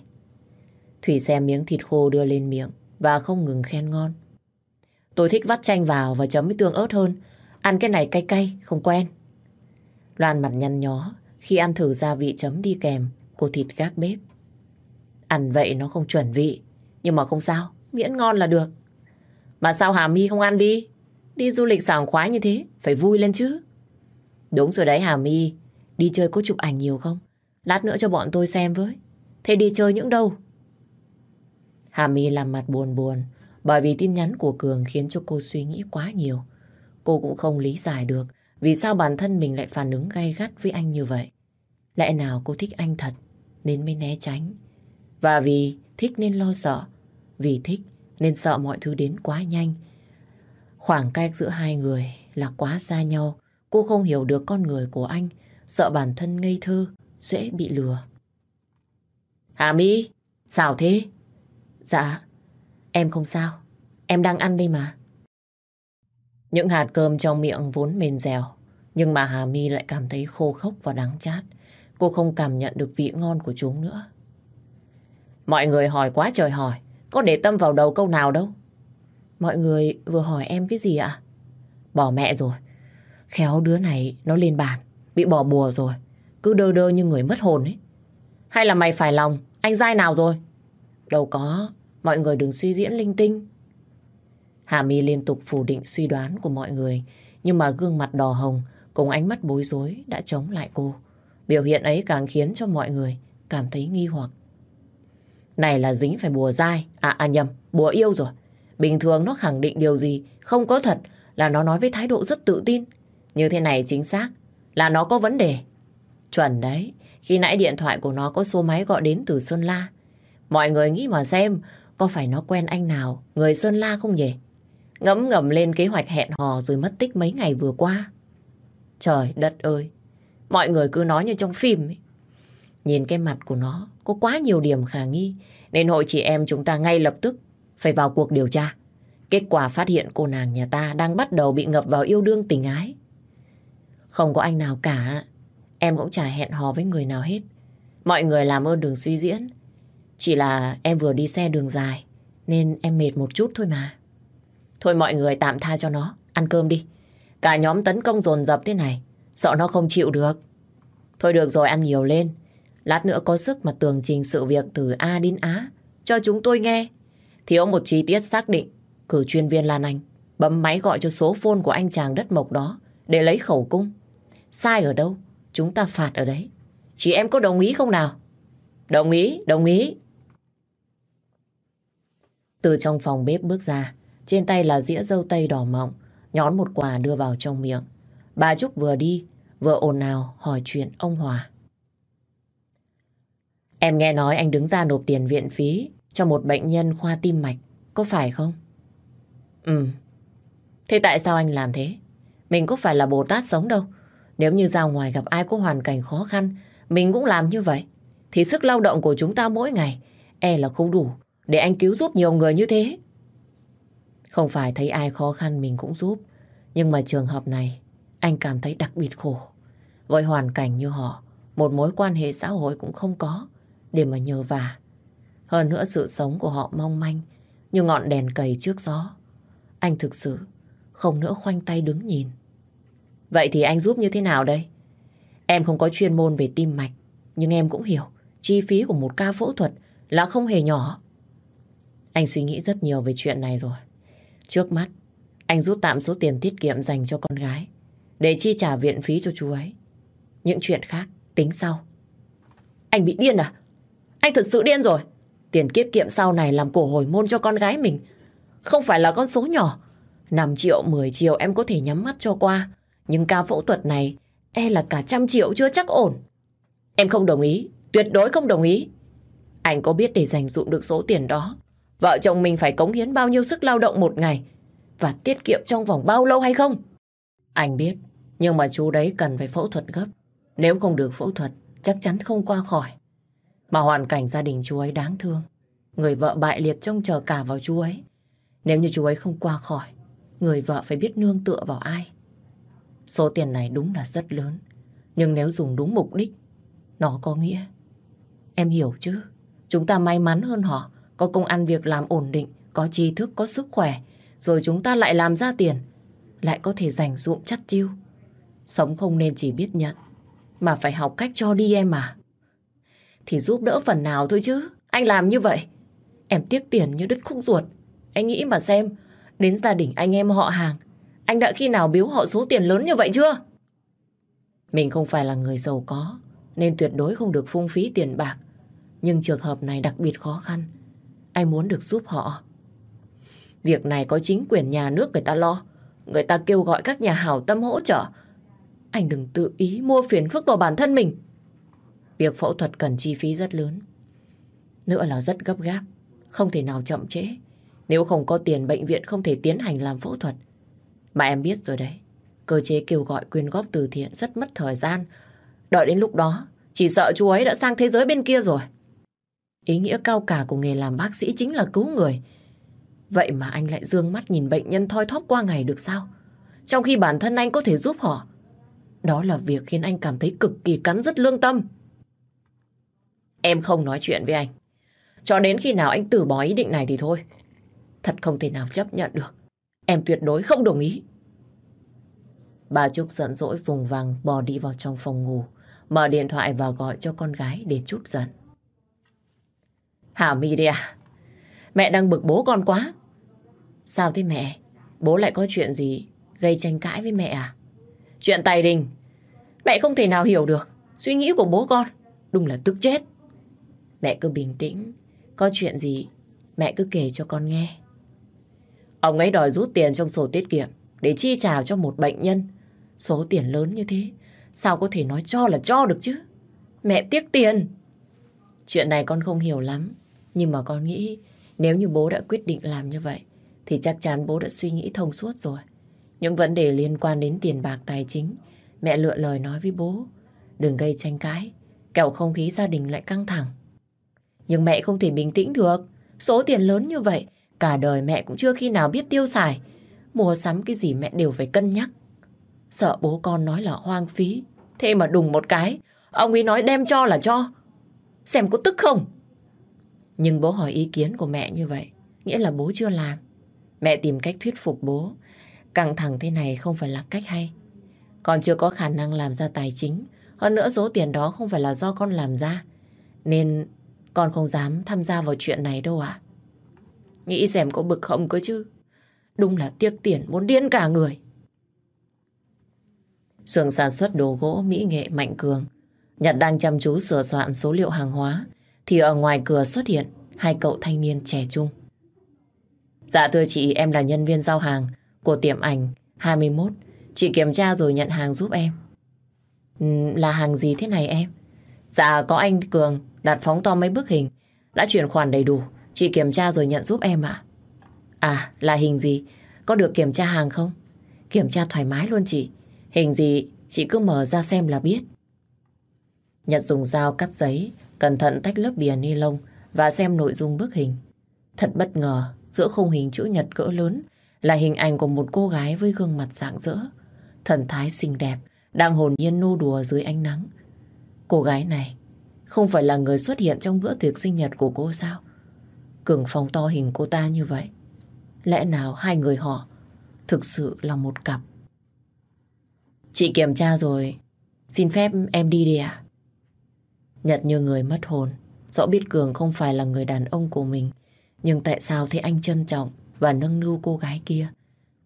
Thủy xem miếng thịt khô đưa lên miệng và không ngừng khen ngon. Tôi thích vắt chanh vào và chấm với tương ớt hơn. Ăn cái này cay cay, không quen. Loan mặt nhăn nhó khi ăn thử gia vị chấm đi kèm của thịt gác bếp. Ăn vậy nó không chuẩn vị, nhưng mà không sao, miễn ngon là được. Mà sao Hà My không ăn đi? Đi du lịch sảng khoái như thế, phải vui lên chứ. Đúng rồi đấy Hà My, đi chơi có chụp ảnh nhiều không? Lát nữa cho bọn tôi xem với. Thế đi chơi những đâu? Hà My làm mặt buồn buồn, bởi vì tin nhắn của Cường khiến cho cô suy nghĩ quá nhiều. Cô cũng không lý giải được vì sao bản thân mình lại phản ứng gay gắt với anh như vậy. Lẽ nào cô thích anh thật nên mới né tránh. Và vì thích nên lo sợ, vì thích nên sợ mọi thứ đến quá nhanh. Khoảng cách giữa hai người là quá xa nhau. Cô không hiểu được con người của anh, sợ bản thân ngây thơ, dễ bị lừa. Hà My, sao thế? Dạ, em không sao. Em đang ăn đây mà. Những hạt cơm trong miệng vốn mềm dẻo, nhưng mà Hà My lại cảm thấy khô khốc và đắng chát. Cô không cảm nhận được vị ngon của chúng nữa. Mọi người hỏi quá trời hỏi, có để tâm vào đầu câu nào đâu. Mọi người vừa hỏi em cái gì ạ? Bỏ mẹ rồi. Khéo đứa này nó lên bàn, bị bỏ bùa rồi. Cứ đơ đơ như người mất hồn ấy. Hay là mày phải lòng, anh dai nào rồi? Đâu có, mọi người đừng suy diễn linh tinh. Hà My liên tục phủ định suy đoán của mọi người, nhưng mà gương mặt đỏ hồng cùng ánh mắt bối rối đã chống lại cô. Biểu hiện ấy càng khiến cho mọi người cảm thấy nghi hoặc. Này là dính phải bùa dai, à, à nhầm, bùa yêu rồi. Bình thường nó khẳng định điều gì không có thật là nó nói với thái độ rất tự tin. Như thế này chính xác là nó có vấn đề. Chuẩn đấy, khi nãy điện thoại của nó có số máy gọi đến từ Sơn La. Mọi người nghĩ mà xem có phải nó quen anh nào, người Sơn La không nhỉ? Ngấm ngầm lên kế hoạch hẹn hò rồi mất tích mấy ngày vừa qua. Trời đất ơi, mọi người cứ nói như trong phim ấy. Nhìn cái mặt của nó có quá nhiều điểm khả nghi nên hội chị em chúng ta ngay lập tức phải vào cuộc điều tra. Kết quả phát hiện cô nàng nhà ta đang bắt đầu bị ngập vào yêu đương tình ái. Không có anh nào cả. Em cũng chả hẹn hò với người nào hết. Mọi người làm ơn đừng suy diễn. Chỉ là em vừa đi xe đường dài nên em mệt một chút thôi mà. Thôi mọi người tạm tha cho nó. Ăn cơm đi. Cả nhóm tấn công dồn dập thế này. Sợ nó không chịu được. Thôi được rồi ăn nhiều lên. Lát nữa có sức mà tường trình sự việc từ A đến Á cho chúng tôi nghe. Thiếu một chi tiết xác định. Cử chuyên viên Lan Anh bấm máy gọi cho số phone của anh chàng đất mộc đó để lấy khẩu cung. Sai ở đâu? Chúng ta phạt ở đấy. Chị em có đồng ý không nào? Đồng ý, đồng ý. Từ trong phòng bếp bước ra, trên tay là dĩa dâu tây đỏ mọng, nhón một quả đưa vào trong miệng. Bà Trúc vừa đi, vừa ồn ào hỏi chuyện ông Hòa. Em nghe nói anh đứng ra nộp tiền viện phí cho một bệnh nhân khoa tim mạch, có phải không? Ừ. Thế tại sao anh làm thế? Mình có phải là Bồ Tát sống đâu. Nếu như ra ngoài gặp ai có hoàn cảnh khó khăn, mình cũng làm như vậy. Thì sức lao động của chúng ta mỗi ngày e là không đủ để anh cứu giúp nhiều người như thế. Không phải thấy ai khó khăn mình cũng giúp. Nhưng mà trường hợp này, anh cảm thấy đặc biệt khổ. Với hoàn cảnh như họ, một mối quan hệ xã hội cũng không có để mà nhờ vả. Hơn nữa sự sống của họ mong manh như ngọn đèn cầy trước gió. Anh thực sự không nữa khoanh tay đứng nhìn. Vậy thì anh giúp như thế nào đây? Em không có chuyên môn về tim mạch, nhưng em cũng hiểu chi phí của một ca phẫu thuật là không hề nhỏ. Anh suy nghĩ rất nhiều về chuyện này rồi. Trước mắt, anh rút tạm số tiền tiết kiệm dành cho con gái để chi trả viện phí cho chú ấy. Những chuyện khác tính sau. Anh bị điên à? Anh thật sự điên rồi. Tiền tiết kiệm sau này làm cổ hồi môn cho con gái mình. Không phải là con số nhỏ. 5 triệu, 10 triệu em có thể nhắm mắt cho qua. Nhưng ca phẫu thuật này e là cả trăm triệu chưa chắc ổn. Em không đồng ý, tuyệt đối không đồng ý. Anh có biết để dành dụng được số tiền đó, vợ chồng mình phải cống hiến bao nhiêu sức lao động một ngày và tiết kiệm trong vòng bao lâu hay không? Anh biết, nhưng mà chú đấy cần phải phẫu thuật gấp. Nếu không được phẫu thuật, chắc chắn không qua khỏi. Mà hoàn cảnh gia đình chú ấy đáng thương. Người vợ bại liệt trông chờ cả vào chú ấy. Nếu như chú ấy không qua khỏi, người vợ phải biết nương tựa vào ai. Số tiền này đúng là rất lớn. Nhưng nếu dùng đúng mục đích, nó có nghĩa. Em hiểu chứ? Chúng ta may mắn hơn họ. Có công ăn việc làm ổn định, có tri thức, có sức khỏe. Rồi chúng ta lại làm ra tiền. Lại có thể dành dụm chắt chiêu. Sống không nên chỉ biết nhận. Mà phải học cách cho đi em à. Thì giúp đỡ phần nào thôi chứ. Anh làm như vậy. Em tiếc tiền như đứt khúc ruột. Anh nghĩ mà xem. Đến gia đình anh em họ hàng anh đã khi nào biếu họ số tiền lớn như vậy chưa? Mình không phải là người giàu có, nên tuyệt đối không được phung phí tiền bạc. Nhưng trường hợp này đặc biệt khó khăn. Anh muốn được giúp họ. Việc này có chính quyền nhà nước người ta lo. Người ta kêu gọi các nhà hảo tâm hỗ trợ. Anh đừng tự ý mua phiền phức vào bản thân mình. Việc phẫu thuật cần chi phí rất lớn. Nữa là rất gấp gáp. Không thể nào chậm trễ. Nếu không có tiền, bệnh viện không thể tiến hành làm phẫu thuật. Mà em biết rồi đấy, cơ chế kêu gọi quyên góp từ thiện rất mất thời gian. Đợi đến lúc đó, chỉ sợ chú ấy đã sang thế giới bên kia rồi. Ý nghĩa cao cả của nghề làm bác sĩ chính là cứu người. Vậy mà anh lại dương mắt nhìn bệnh nhân thoi thóp qua ngày được sao? Trong khi bản thân anh có thể giúp họ. Đó là việc khiến anh cảm thấy cực kỳ cắn rứt lương tâm. Em không nói chuyện với anh. Cho đến khi nào anh từ bỏ ý định này thì thôi. Thật không thể nào chấp nhận được. Em tuyệt đối không đồng ý. Bà Trúc giận dỗi vùng vàng bò đi vào trong phòng ngủ, mở điện thoại và gọi cho con gái để chút giận. Hảo My đi à? Mẹ đang bực bố con quá. Sao thế mẹ? Bố lại có chuyện gì gây tranh cãi với mẹ à? Chuyện tài đình. Mẹ không thể nào hiểu được suy nghĩ của bố con. Đúng là tức chết. Mẹ cứ bình tĩnh. Có chuyện gì mẹ cứ kể cho con nghe. Ông ấy đòi rút tiền trong sổ tiết kiệm để chi trả cho một bệnh nhân. Số tiền lớn như thế, sao có thể nói cho là cho được chứ? Mẹ tiếc tiền. Chuyện này con không hiểu lắm, nhưng mà con nghĩ nếu như bố đã quyết định làm như vậy, thì chắc chắn bố đã suy nghĩ thông suốt rồi. Những vấn đề liên quan đến tiền bạc tài chính, mẹ lựa lời nói với bố. Đừng gây tranh cãi, kẻo không khí gia đình lại căng thẳng. Nhưng mẹ không thể bình tĩnh được. Số tiền lớn như vậy, Cả đời mẹ cũng chưa khi nào biết tiêu xài. Mua sắm cái gì mẹ đều phải cân nhắc. Sợ bố con nói là hoang phí. Thế mà đùng một cái, ông ấy nói đem cho là cho. Xem có tức không? Nhưng bố hỏi ý kiến của mẹ như vậy, nghĩa là bố chưa làm. Mẹ tìm cách thuyết phục bố. Căng thẳng thế này không phải là cách hay. Con chưa có khả năng làm ra tài chính. Hơn nữa số tiền đó không phải là do con làm ra. Nên con không dám tham gia vào chuyện này đâu ạ. Nghĩ xem có bực không cơ chứ. Đúng là tiếc tiền muốn điên cả người. Sưởng sản xuất đồ gỗ Mỹ Nghệ Mạnh Cường. Nhật đang chăm chú sửa soạn số liệu hàng hóa. Thì ở ngoài cửa xuất hiện hai cậu thanh niên trẻ trung. Dạ thưa chị, em là nhân viên giao hàng của tiệm ảnh 21. Chị kiểm tra rồi nhận hàng giúp em. Ừ, là hàng gì thế này em? Dạ có anh Cường đặt phóng to mấy bức hình. Đã chuyển khoản đầy đủ. Chị kiểm tra rồi nhận giúp em ạ. À? là hình gì? Có được kiểm tra hàng không? Kiểm tra thoải mái luôn chị. Hình gì chị cứ mở ra xem là biết. Nhật dùng dao cắt giấy, cẩn thận tách lớp bìa ni lông và xem nội dung bức hình. Thật bất ngờ, giữa khung hình chữ nhật cỡ lớn là hình ảnh của một cô gái với gương mặt rạng rỡ, thần thái xinh đẹp, đang hồn nhiên nô đùa dưới ánh nắng. Cô gái này không phải là người xuất hiện trong bữa tiệc sinh nhật của cô sao? Cường phong to hình cô ta như vậy. Lẽ nào hai người họ thực sự là một cặp? Chị kiểm tra rồi, xin phép em đi đi ạ. Nhật như người mất hồn, rõ biết Cường không phải là người đàn ông của mình, nhưng tại sao thế anh trân trọng và nâng niu cô gái kia,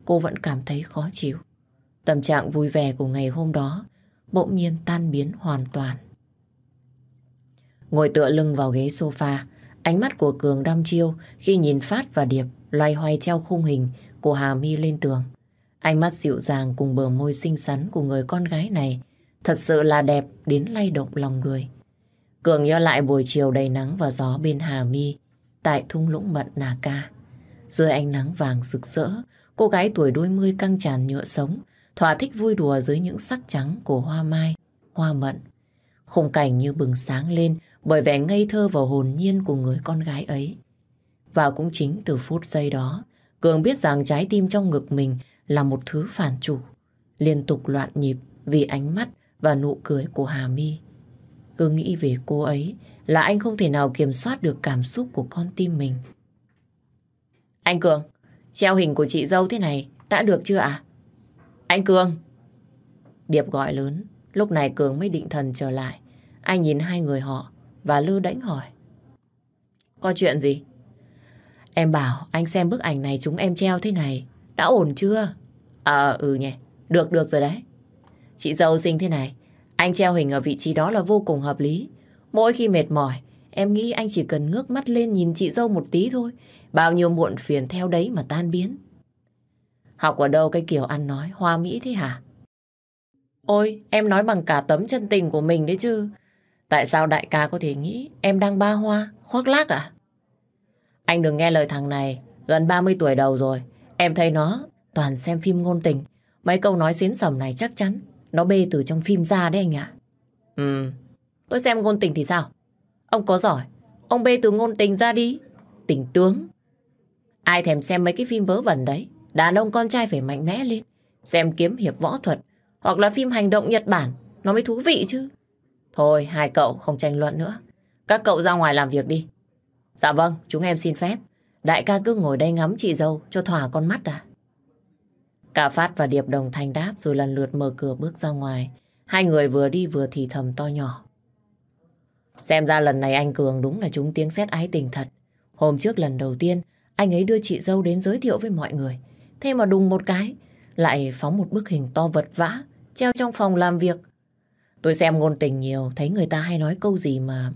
cô vẫn cảm thấy khó chịu. Tâm trạng vui vẻ của ngày hôm đó bỗng nhiên tan biến hoàn toàn. Ngồi tựa lưng vào ghế sofa, ánh mắt của Cường đăm chiêu khi nhìn Phát và Điệp loay hoay treo khung hình của Hà My lên tường. Ánh mắt dịu dàng cùng bờ môi xinh xắn của người con gái này thật sự là đẹp đến lay động lòng người. Cường nhớ lại buổi chiều đầy nắng và gió bên Hà My tại thung lũng mận Nà Ca. Dưới ánh nắng vàng rực rỡ, cô gái tuổi đôi mươi căng tràn nhựa sống, thỏa thích vui đùa dưới những sắc trắng của hoa mai, hoa mận. Khung cảnh như bừng sáng lên bởi vẻ ngây thơ và hồn nhiên của người con gái ấy. Và cũng chính từ phút giây đó, Cường biết rằng trái tim trong ngực mình là một thứ phản chủ, liên tục loạn nhịp vì ánh mắt và nụ cười của Hà My. Cứ nghĩ về cô ấy là anh không thể nào kiểm soát được cảm xúc của con tim mình. Anh Cường, treo hình của chị dâu thế này đã được chưa ạ? Anh Cường! Điệp gọi lớn, lúc này Cường mới định thần trở lại. Anh nhìn hai người họ và lư đánh hỏi. Có chuyện gì? Em bảo anh xem bức ảnh này chúng em treo thế này. Đã ổn chưa? À ừ nhỉ. Được được rồi đấy. Chị dâu xinh thế này. Anh treo hình ở vị trí đó là vô cùng hợp lý. Mỗi khi mệt mỏi, em nghĩ anh chỉ cần ngước mắt lên nhìn chị dâu một tí thôi. Bao nhiêu muộn phiền theo đấy mà tan biến. Học ở đâu cái kiểu ăn nói hoa mỹ thế hả? Ôi, em nói bằng cả tấm chân tình của mình đấy chứ. Tại sao đại ca có thể nghĩ em đang ba hoa, khoác lác à? Anh đừng nghe lời thằng này, gần 30 tuổi đầu rồi. Em thấy nó toàn xem phim ngôn tình. Mấy câu nói xến sầm này chắc chắn nó bê từ trong phim ra đấy anh ạ. Ừ, tôi xem ngôn tình thì sao? Ông có giỏi, ông bê từ ngôn tình ra đi. Tình tướng. Ai thèm xem mấy cái phim vớ vẩn đấy. Đàn ông con trai phải mạnh mẽ lên. Xem kiếm hiệp võ thuật hoặc là phim hành động Nhật Bản nó mới thú vị chứ. Thôi, hai cậu không tranh luận nữa. Các cậu ra ngoài làm việc đi. Dạ vâng, chúng em xin phép. Đại ca cứ ngồi đây ngắm chị dâu cho thỏa con mắt à. Cả Phát và Điệp đồng thanh đáp rồi lần lượt mở cửa bước ra ngoài. Hai người vừa đi vừa thì thầm to nhỏ. Xem ra lần này anh Cường đúng là chúng tiếng xét ái tình thật. Hôm trước lần đầu tiên, anh ấy đưa chị dâu đến giới thiệu với mọi người. Thế mà đùng một cái, lại phóng một bức hình to vật vã, treo trong phòng làm việc. Tôi xem ngôn tình nhiều, thấy người ta hay nói câu gì mà...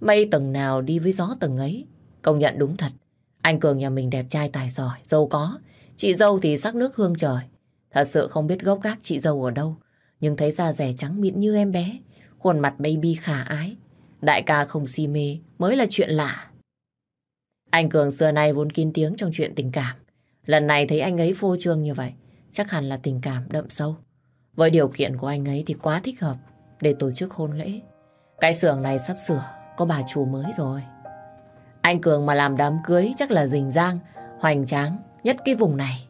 Mây tầng nào đi với gió tầng ấy. Công nhận đúng thật. Anh Cường nhà mình đẹp trai tài giỏi, giàu có. Chị dâu thì sắc nước hương trời. Thật sự không biết gốc gác chị dâu ở đâu. Nhưng thấy da rẻ trắng mịn như em bé. Khuôn mặt baby khả ái. Đại ca không si mê mới là chuyện lạ. Anh Cường xưa nay vốn kín tiếng trong chuyện tình cảm. Lần này thấy anh ấy phô trương như vậy, chắc hẳn là tình cảm đậm sâu. Với điều kiện của anh ấy thì quá thích hợp để tổ chức hôn lễ. Cái xưởng này sắp sửa, có bà chủ mới rồi. Anh Cường mà làm đám cưới chắc là rình rang, hoành tráng nhất cái vùng này.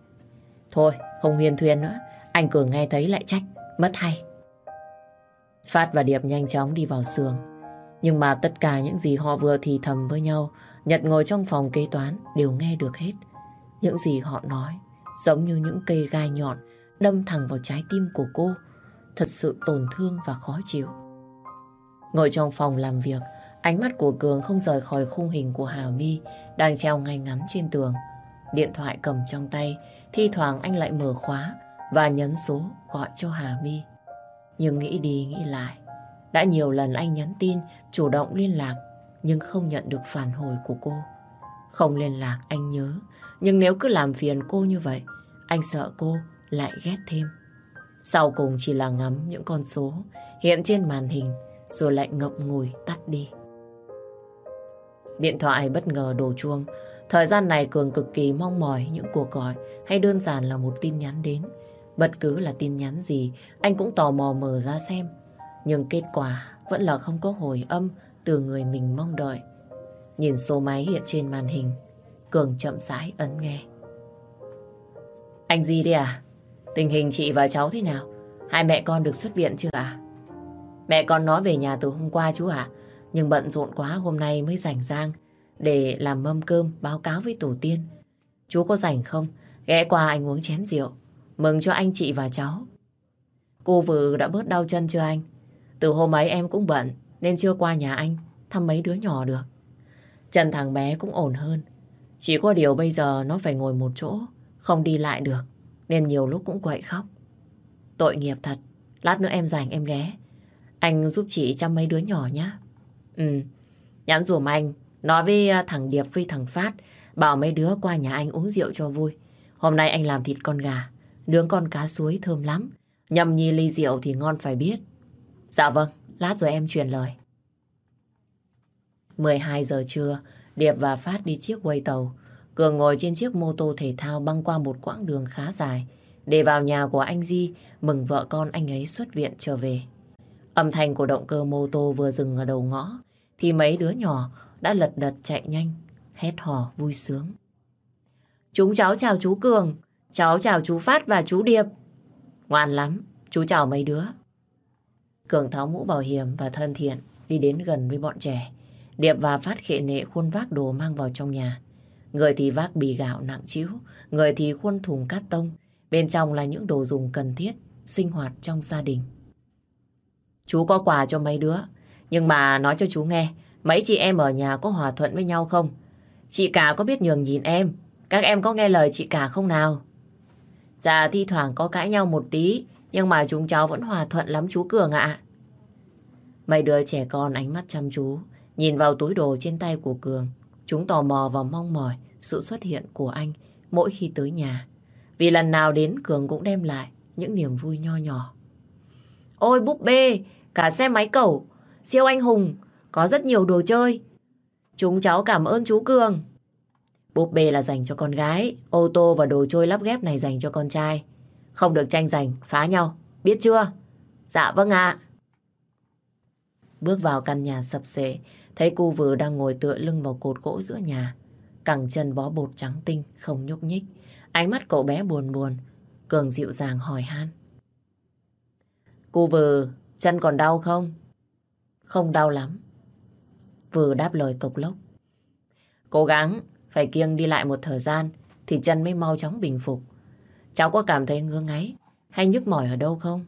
Thôi, không huyên thuyên nữa. Anh Cường nghe thấy lại trách, mất hay. Phát và Điệp nhanh chóng đi vào sườn. Nhưng mà tất cả những gì họ vừa thì thầm với nhau, Nhật ngồi trong phòng kế toán đều nghe được hết. Những gì họ nói giống như những cây gai nhọn đâm thẳng vào trái tim của cô. Thật sự tổn thương và khó chịu. Ngồi trong phòng làm việc, ánh mắt của Cường không rời khỏi khung hình của Hà My đang treo ngay ngắn trên tường. Điện thoại cầm trong tay, thi thoảng anh lại mở khóa và nhấn số gọi cho Hà My. Nhưng nghĩ đi nghĩ lại, đã nhiều lần anh nhắn tin chủ động liên lạc nhưng không nhận được phản hồi của cô. Không liên lạc anh nhớ, nhưng nếu cứ làm phiền cô như vậy, anh sợ cô lại ghét thêm. Sau cùng chỉ là ngắm những con số hiện trên màn hình rồi lại ngậm ngùi tắt đi. Điện thoại bất ngờ đổ chuông. Thời gian này Cường cực kỳ mong mỏi những cuộc gọi hay đơn giản là một tin nhắn đến. Bất cứ là tin nhắn gì, anh cũng tò mò mở ra xem. Nhưng kết quả vẫn là không có hồi âm từ người mình mong đợi. Nhìn số máy hiện trên màn hình, Cường chậm rãi ấn nghe. Anh gì đi à? Tình hình chị và cháu thế nào? Hai mẹ con được xuất viện chưa ạ? Mẹ con nói về nhà từ hôm qua chú ạ. Nhưng bận rộn quá hôm nay mới rảnh rang để làm mâm cơm báo cáo với tổ tiên. Chú có rảnh không? Ghé qua anh uống chén rượu. Mừng cho anh chị và cháu. Cô vừa đã bớt đau chân chưa anh? Từ hôm ấy em cũng bận nên chưa qua nhà anh thăm mấy đứa nhỏ được. Chân thằng bé cũng ổn hơn. Chỉ có điều bây giờ nó phải ngồi một chỗ, không đi lại được, nên nhiều lúc cũng quậy khóc. Tội nghiệp thật, lát nữa em rảnh em ghé. Anh giúp chị chăm mấy đứa nhỏ nhé. Ừ, nhắn dùm anh, nói với à, thằng Điệp với thằng Phát, bảo mấy đứa qua nhà anh uống rượu cho vui. Hôm nay anh làm thịt con gà, nướng con cá suối thơm lắm. Nhầm nhi ly rượu thì ngon phải biết. Dạ vâng, lát rồi em truyền lời. 12 giờ trưa, Điệp và Phát đi chiếc quay tàu. Cường ngồi trên chiếc mô tô thể thao băng qua một quãng đường khá dài để vào nhà của anh Di mừng vợ con anh ấy xuất viện trở về. Âm thanh của động cơ mô tô vừa dừng ở đầu ngõ thì mấy đứa nhỏ đã lật đật chạy nhanh, hét hò vui sướng. Chúng cháu chào chú Cường, cháu chào chú Phát và chú Điệp. Ngoan lắm, chú chào mấy đứa. Cường tháo mũ bảo hiểm và thân thiện đi đến gần với bọn trẻ. Điệp và Phát khệ nệ khuôn vác đồ mang vào trong nhà. Người thì vác bì gạo nặng chiếu, người thì khuôn thùng cát tông. Bên trong là những đồ dùng cần thiết, sinh hoạt trong gia đình. Chú có quà cho mấy đứa, nhưng mà nói cho chú nghe, mấy chị em ở nhà có hòa thuận với nhau không? Chị cả có biết nhường nhìn em, các em có nghe lời chị cả không nào? Dạ thi thoảng có cãi nhau một tí, nhưng mà chúng cháu vẫn hòa thuận lắm chú Cường ạ. Mấy đứa trẻ con ánh mắt chăm chú, nhìn vào túi đồ trên tay của Cường. Chúng tò mò và mong mỏi sự xuất hiện của anh mỗi khi tới nhà. Vì lần nào đến Cường cũng đem lại những niềm vui nho nhỏ. Ôi búp bê, cả xe máy cẩu, siêu anh hùng, có rất nhiều đồ chơi. Chúng cháu cảm ơn chú Cường. Búp bê là dành cho con gái, ô tô và đồ chơi lắp ghép này dành cho con trai. Không được tranh giành, phá nhau, biết chưa? Dạ vâng ạ. Bước vào căn nhà sập sệ, thấy cô vừa đang ngồi tựa lưng vào cột gỗ giữa nhà. Cẳng chân bó bột trắng tinh, không nhúc nhích. Ánh mắt cậu bé buồn buồn, Cường dịu dàng hỏi han. Cô vừa, chân còn đau không? Không đau lắm. Vừa đáp lời cộc lốc. Cố gắng, phải kiêng đi lại một thời gian thì chân mới mau chóng bình phục. Cháu có cảm thấy ngứa ngáy hay nhức mỏi ở đâu không?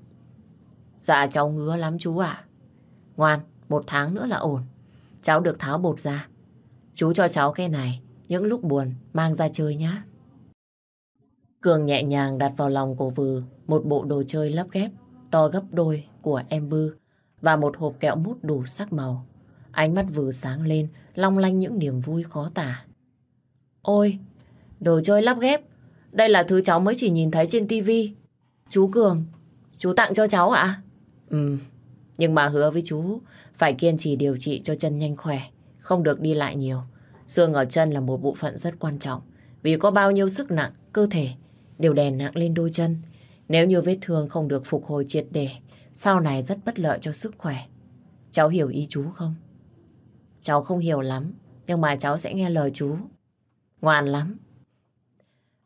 Dạ cháu ngứa lắm chú ạ. Ngoan, một tháng nữa là ổn. Cháu được tháo bột ra. Chú cho cháu cái này, những lúc buồn mang ra chơi nhá. Cường nhẹ nhàng đặt vào lòng của Vừ một bộ đồ chơi lắp ghép to gấp đôi của em Bư và một hộp kẹo mút đủ sắc màu. Ánh mắt vừa sáng lên, long lanh những niềm vui khó tả. Ôi, đồ chơi lắp ghép, đây là thứ cháu mới chỉ nhìn thấy trên tivi. Chú Cường, chú tặng cho cháu ạ? À? Ừ, nhưng mà hứa với chú phải kiên trì điều trị cho chân nhanh khỏe, không được đi lại nhiều. Xương ở chân là một bộ phận rất quan trọng, vì có bao nhiêu sức nặng, cơ thể đều đè nặng lên đôi chân. Nếu như vết thương không được phục hồi triệt để, sau này rất bất lợi cho sức khỏe. Cháu hiểu ý chú không? Cháu không hiểu lắm, Nhưng mà cháu sẽ nghe lời chú. Ngoan lắm.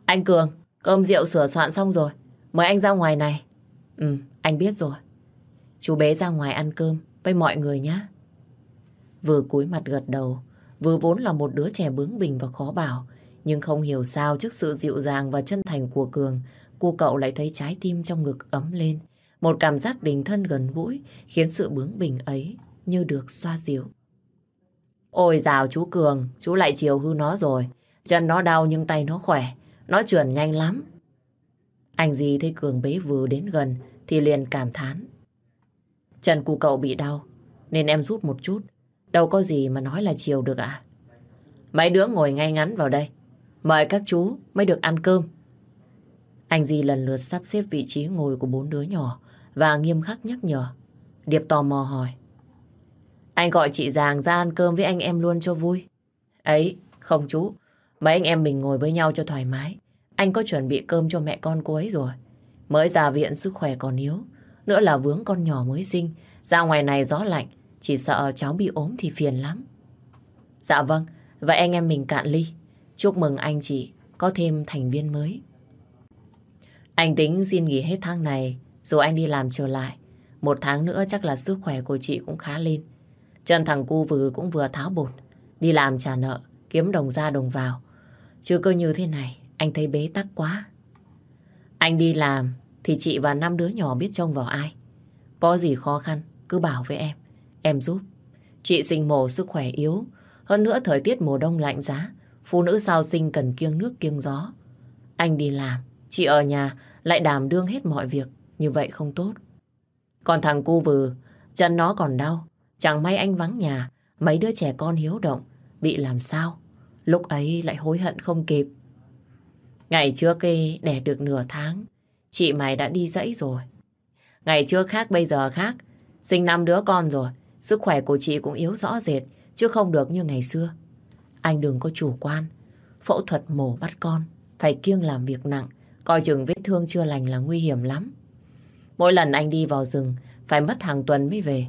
Anh Cường, cơm rượu sửa soạn xong rồi. Mời anh ra ngoài này. Ừ, anh biết rồi. Chú bé ra ngoài ăn cơm với mọi người nhé. Vừa cúi mặt gật đầu, vừa vốn là một đứa trẻ bướng bỉnh và khó bảo. Nhưng không hiểu sao trước sự dịu dàng và chân thành của Cường, cô cậu lại thấy trái tim trong ngực ấm lên. Một cảm giác tình thân gần gũi khiến sự bướng bỉnh ấy như được xoa dịu. Ôi dào chú Cường, chú lại chiều hư nó rồi. Chân nó đau nhưng tay nó khỏe, nó chuyển nhanh lắm. Anh gì thấy Cường bế vừa đến gần thì liền cảm thán. Chân của cậu bị đau nên em rút một chút. Đâu có gì mà nói là chiều được ạ. Mấy đứa ngồi ngay ngắn vào đây. Mời các chú mới được ăn cơm. Anh Di lần lượt sắp xếp vị trí ngồi của bốn đứa nhỏ và nghiêm khắc nhắc nhở. Điệp tò mò hỏi. Anh gọi chị Giàng ra ăn cơm với anh em luôn cho vui. Ấy, không chú. Mấy anh em mình ngồi với nhau cho thoải mái. Anh có chuẩn bị cơm cho mẹ con cô ấy rồi. Mới ra viện sức khỏe còn yếu. Nữa là vướng con nhỏ mới sinh. Ra ngoài này gió lạnh. Chỉ sợ cháu bị ốm thì phiền lắm. Dạ vâng. Vậy anh em mình cạn ly. Chúc mừng anh chị có thêm thành viên mới. Anh tính xin nghỉ hết tháng này rồi anh đi làm trở lại. Một tháng nữa chắc là sức khỏe của chị cũng khá lên. Chân thằng cu vừa cũng vừa tháo bột. Đi làm trả nợ, kiếm đồng ra đồng vào. Chứ cơ như thế này, anh thấy bế tắc quá. Anh đi làm thì chị và năm đứa nhỏ biết trông vào ai. Có gì khó khăn, cứ bảo với em. Em giúp. Chị sinh mổ sức khỏe yếu. Hơn nữa thời tiết mùa đông lạnh giá. Phụ nữ sau sinh cần kiêng nước kiêng gió. Anh đi làm, chị ở nhà lại đảm đương hết mọi việc. Như vậy không tốt. Còn thằng cu vừa chân nó còn đau. Chẳng may anh vắng nhà, mấy đứa trẻ con hiếu động, bị làm sao. Lúc ấy lại hối hận không kịp. Ngày trước ấy, đẻ được nửa tháng, chị mày đã đi dãy rồi. Ngày trước khác bây giờ khác, sinh năm đứa con rồi, sức khỏe của chị cũng yếu rõ rệt, chứ không được như ngày xưa. Anh đừng có chủ quan, phẫu thuật mổ bắt con, phải kiêng làm việc nặng, coi chừng vết thương chưa lành là nguy hiểm lắm. Mỗi lần anh đi vào rừng, phải mất hàng tuần mới về.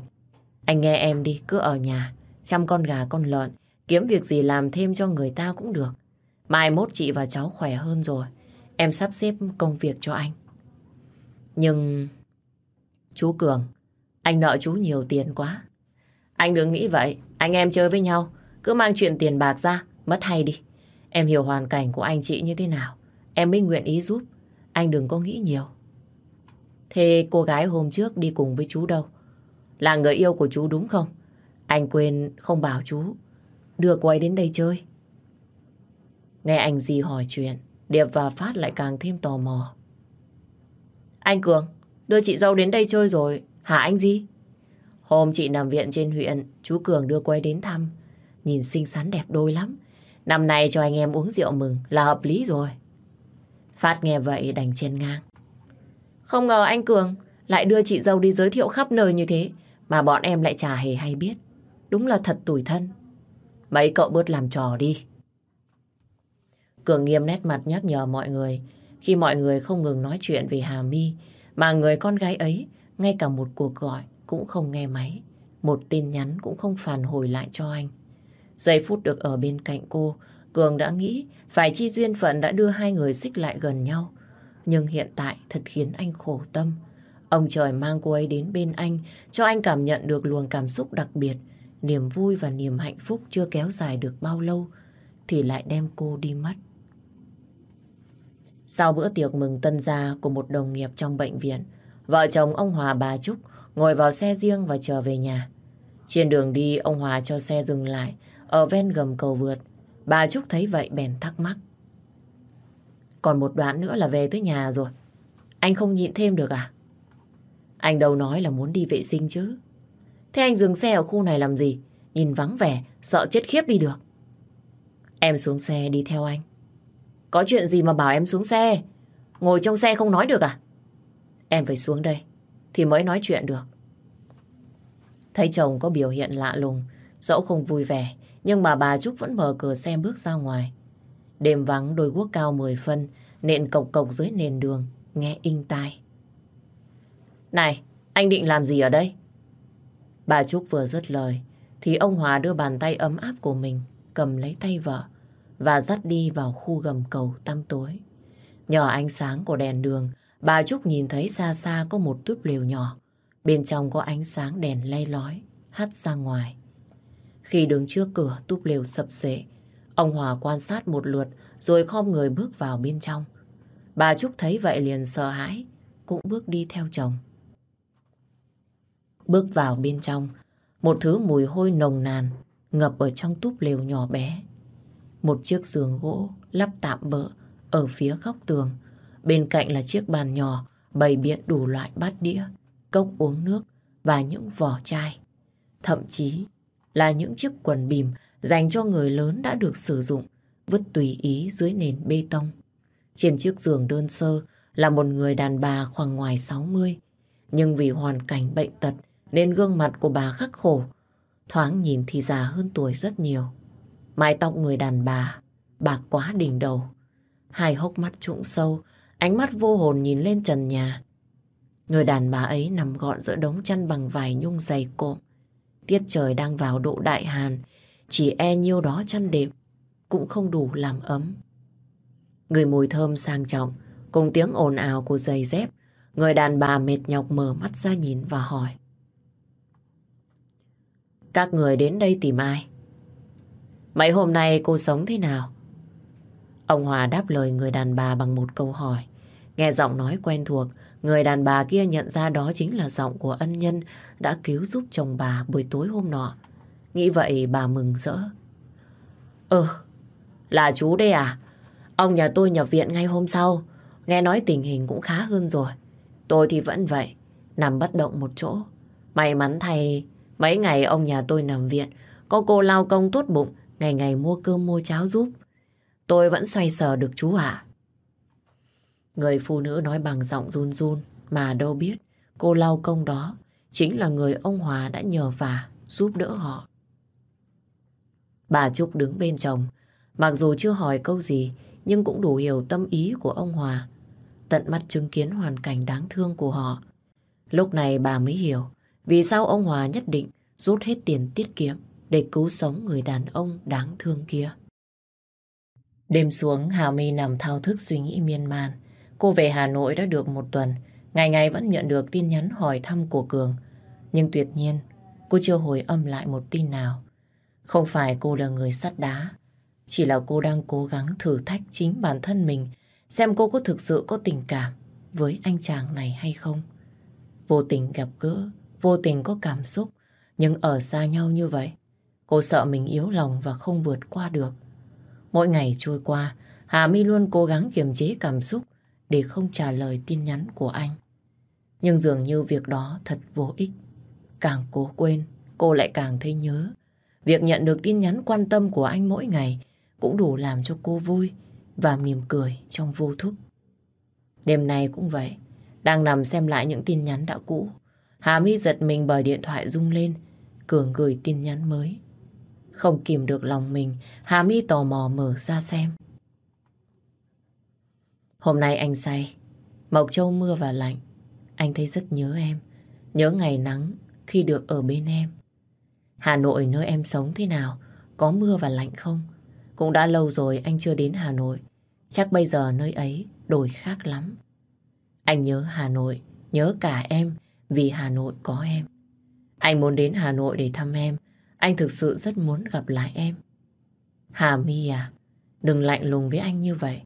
Anh nghe em đi, cứ ở nhà, chăm con gà con lợn, kiếm việc gì làm thêm cho người ta cũng được. Mai mốt chị và cháu khỏe hơn rồi, em sắp xếp công việc cho anh. Nhưng... Chú Cường, anh nợ chú nhiều tiền quá. Anh đừng nghĩ vậy, anh em chơi với nhau, cứ mang chuyện tiền bạc ra, mất hay đi. Em hiểu hoàn cảnh của anh chị như thế nào, em mới nguyện ý giúp. Anh đừng có nghĩ nhiều. Thế cô gái hôm trước đi cùng với chú đâu? Là người yêu của chú đúng không? Anh quên không bảo chú đưa cô ấy đến đây chơi. Nghe anh Di hỏi chuyện, Điệp và Phát lại càng thêm tò mò. Anh Cường, đưa chị dâu đến đây chơi rồi, hả anh Di? Hôm chị nằm viện trên huyện, chú Cường đưa cô ấy đến thăm. Nhìn xinh xắn đẹp đôi lắm. Năm nay cho anh em uống rượu mừng là hợp lý rồi. Phát nghe vậy đành chen ngang. Không ngờ anh Cường lại đưa chị dâu đi giới thiệu khắp nơi như thế mà bọn em lại chả hề hay biết. Đúng là thật tủi thân. Mấy cậu bớt làm trò đi. Cường nghiêm nét mặt nhắc nhở mọi người khi mọi người không ngừng nói chuyện về Hà My mà người con gái ấy ngay cả một cuộc gọi cũng không nghe máy. Một tin nhắn cũng không phản hồi lại cho anh. Giây phút được ở bên cạnh cô, Cường đã nghĩ phải chi duyên phận đã đưa hai người xích lại gần nhau. Nhưng hiện tại thật khiến anh khổ tâm. Ông trời mang cô ấy đến bên anh, cho anh cảm nhận được luồng cảm xúc đặc biệt. Niềm vui và niềm hạnh phúc chưa kéo dài được bao lâu, thì lại đem cô đi mất. Sau bữa tiệc mừng tân gia của một đồng nghiệp trong bệnh viện, vợ chồng ông Hòa bà Trúc ngồi vào xe riêng và trở về nhà. Trên đường đi, ông Hòa cho xe dừng lại ở ven gầm cầu vượt. Bà Trúc thấy vậy bèn thắc mắc. Còn một đoạn nữa là về tới nhà rồi. Anh không nhịn thêm được à? Anh đâu nói là muốn đi vệ sinh chứ. Thế anh dừng xe ở khu này làm gì? Nhìn vắng vẻ, sợ chết khiếp đi được. Em xuống xe đi theo anh. Có chuyện gì mà bảo em xuống xe? Ngồi trong xe không nói được à? Em phải xuống đây, thì mới nói chuyện được. Thấy chồng có biểu hiện lạ lùng, dẫu không vui vẻ, nhưng mà bà Trúc vẫn mở cửa xe bước ra ngoài. Đêm vắng đôi guốc cao 10 phân, nện cộc cộc dưới nền đường, nghe inh tai. Này, anh định làm gì ở đây? Bà Trúc vừa dứt lời, thì ông Hòa đưa bàn tay ấm áp của mình cầm lấy tay vợ và dắt đi vào khu gầm cầu tăm tối. Nhờ ánh sáng của đèn đường, bà Trúc nhìn thấy xa xa có một túp lều nhỏ. Bên trong có ánh sáng đèn lay lói, hắt ra ngoài. Khi đứng trước cửa túp lều sập sệ, ông Hòa quan sát một lượt rồi khom người bước vào bên trong. Bà Trúc thấy vậy liền sợ hãi, cũng bước đi theo chồng. Bước vào bên trong, một thứ mùi hôi nồng nàn ngập ở trong túp lều nhỏ bé. Một chiếc giường gỗ lắp tạm bỡ ở phía góc tường. Bên cạnh là chiếc bàn nhỏ bày biện đủ loại bát đĩa, cốc uống nước và những vỏ chai. Thậm chí là những chiếc quần bìm dành cho người lớn đã được sử dụng, vứt tùy ý dưới nền bê tông. Trên chiếc giường đơn sơ là một người đàn bà khoảng ngoài 60. Nhưng vì hoàn cảnh bệnh tật nên gương mặt của bà khắc khổ. Thoáng nhìn thì già hơn tuổi rất nhiều. Mái tóc người đàn bà, bạc quá đỉnh đầu. Hai hốc mắt trũng sâu, ánh mắt vô hồn nhìn lên trần nhà. Người đàn bà ấy nằm gọn giữa đống chăn bằng vải nhung dày cộm. Tiết trời đang vào độ đại hàn, chỉ e nhiêu đó chăn đệm cũng không đủ làm ấm. Người mùi thơm sang trọng, cùng tiếng ồn ào của giày dép, người đàn bà mệt nhọc mở mắt ra nhìn và hỏi. Các người đến đây tìm ai? Mấy hôm nay cô sống thế nào? Ông Hòa đáp lời người đàn bà bằng một câu hỏi. Nghe giọng nói quen thuộc, người đàn bà kia nhận ra đó chính là giọng của ân nhân đã cứu giúp chồng bà buổi tối hôm nọ. Nghĩ vậy bà mừng rỡ. Ừ, là chú đây à? Ông nhà tôi nhập viện ngay hôm sau. Nghe nói tình hình cũng khá hơn rồi. Tôi thì vẫn vậy, nằm bất động một chỗ. May mắn thay, mấy ngày ông nhà tôi nằm viện, có cô lao công tốt bụng, ngày ngày mua cơm mua cháo giúp. Tôi vẫn xoay sở được chú ạ. Người phụ nữ nói bằng giọng run run, mà đâu biết cô lao công đó chính là người ông Hòa đã nhờ vả giúp đỡ họ. Bà Trúc đứng bên chồng, mặc dù chưa hỏi câu gì, nhưng cũng đủ hiểu tâm ý của ông Hòa. Tận mắt chứng kiến hoàn cảnh đáng thương của họ. Lúc này bà mới hiểu vì sao ông Hòa nhất định rút hết tiền tiết kiệm để cứu sống người đàn ông đáng thương kia. Đêm xuống, Hà My nằm thao thức suy nghĩ miên man. Cô về Hà Nội đã được một tuần, ngày ngày vẫn nhận được tin nhắn hỏi thăm của Cường. Nhưng tuyệt nhiên, cô chưa hồi âm lại một tin nào. Không phải cô là người sắt đá, chỉ là cô đang cố gắng thử thách chính bản thân mình xem cô có thực sự có tình cảm với anh chàng này hay không. Vô tình gặp gỡ, vô tình có cảm xúc, nhưng ở xa nhau như vậy, cô sợ mình yếu lòng và không vượt qua được. Mỗi ngày trôi qua, Hà My luôn cố gắng kiềm chế cảm xúc để không trả lời tin nhắn của anh. Nhưng dường như việc đó thật vô ích. Càng cố quên, cô lại càng thấy nhớ. Việc nhận được tin nhắn quan tâm của anh mỗi ngày cũng đủ làm cho cô vui và mỉm cười trong vô thức. Đêm nay cũng vậy, đang nằm xem lại những tin nhắn đã cũ. Hà My giật mình bởi điện thoại rung lên, Cường gửi tin nhắn mới. Không kìm được lòng mình, Hà My tò mò mở ra xem. Hôm nay anh say, Mộc Châu mưa và lạnh. Anh thấy rất nhớ em, nhớ ngày nắng khi được ở bên em. Hà Nội nơi em sống thế nào, có mưa và lạnh không? Cũng đã lâu rồi anh chưa đến Hà Nội. Chắc bây giờ nơi ấy đổi khác lắm. Anh nhớ Hà Nội, nhớ cả em vì Hà Nội có em. Anh muốn đến Hà Nội để thăm em. Anh thực sự rất muốn gặp lại em. Hà My à, đừng lạnh lùng với anh như vậy.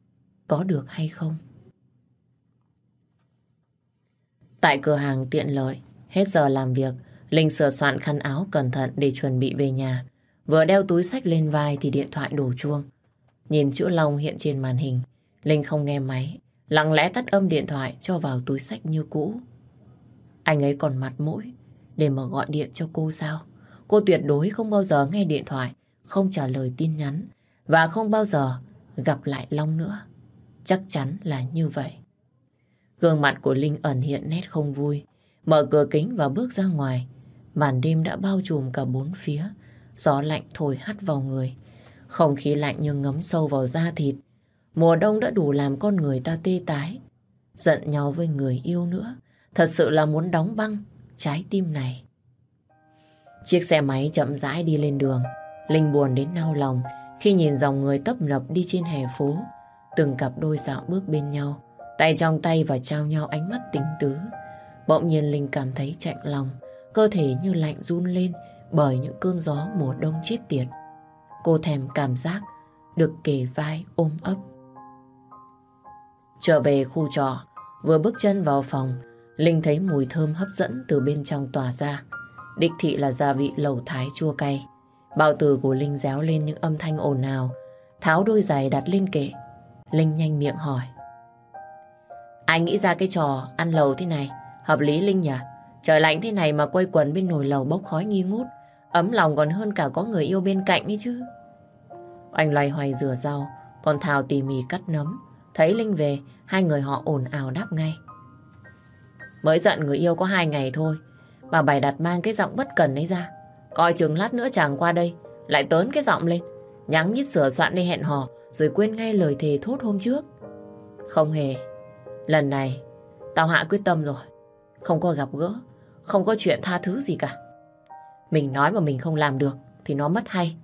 Có được hay không? Tại cửa hàng tiện lợi, hết giờ làm việc, Linh sửa soạn khăn áo cẩn thận để chuẩn bị về nhà. Vừa đeo túi sách lên vai thì điện thoại đổ chuông. Nhìn chữ Long hiện trên màn hình, Linh không nghe máy, lặng lẽ tắt âm điện thoại cho vào túi sách như cũ. Anh ấy còn mặt mũi để mà gọi điện cho cô sao? Cô tuyệt đối không bao giờ nghe điện thoại, không trả lời tin nhắn và không bao giờ gặp lại Long nữa. Chắc chắn là như vậy. Gương mặt của Linh ẩn hiện nét không vui. Mở cửa kính và bước ra ngoài. Màn đêm đã bao trùm cả bốn phía. Gió lạnh thổi hắt vào người. Không khí lạnh như ngấm sâu vào da thịt. Mùa đông đã đủ làm con người ta tê tái. Giận nhau với người yêu nữa. Thật sự là muốn đóng băng trái tim này. Chiếc xe máy chậm rãi đi lên đường. Linh buồn đến nao lòng khi nhìn dòng người tấp nập đi trên hè phố. Từng cặp đôi dạo bước bên nhau, tay trong tay và trao nhau ánh mắt tình tứ. Bỗng nhiên Linh cảm thấy chạnh lòng, cơ thể như lạnh run lên bởi những cơn gió mùa đông chết tiệt. Cô thèm cảm giác được kề vai ôm ấp. Trở về khu trọ, vừa bước chân vào phòng, Linh thấy mùi thơm hấp dẫn từ bên trong tỏa ra. Đích thị là gia vị lẩu thái chua cay. Bạo tử của Linh réo lên những âm thanh ồn ào, tháo đôi giày đặt lên kệ. Linh nhanh miệng hỏi. Ai nghĩ ra cái trò ăn lẩu thế này? Hợp lý Linh nhỉ? Trời lạnh thế này mà quay quần bên nồi lẩu bốc khói nghi ngút. Ấm lòng còn hơn cả có người yêu bên cạnh ấy chứ. Anh loay hoay rửa rau, còn Thảo tỉ mỉ cắt nấm. Thấy Linh về, hai người họ ồn ào đáp ngay. Mới giận người yêu có hai ngày thôi, mà bày đặt mang cái giọng bất cần ấy ra. Coi chừng lát nữa chàng qua đây, lại tớn cái giọng lên. Nhắn nhít sửa soạn đi hẹn hò, rồi quên ngay lời thề thốt hôm trước. Không hề, lần này tao hạ quyết tâm rồi. Không có gặp gỡ, không có chuyện tha thứ gì cả. Mình nói mà mình không làm được thì nó mất hay.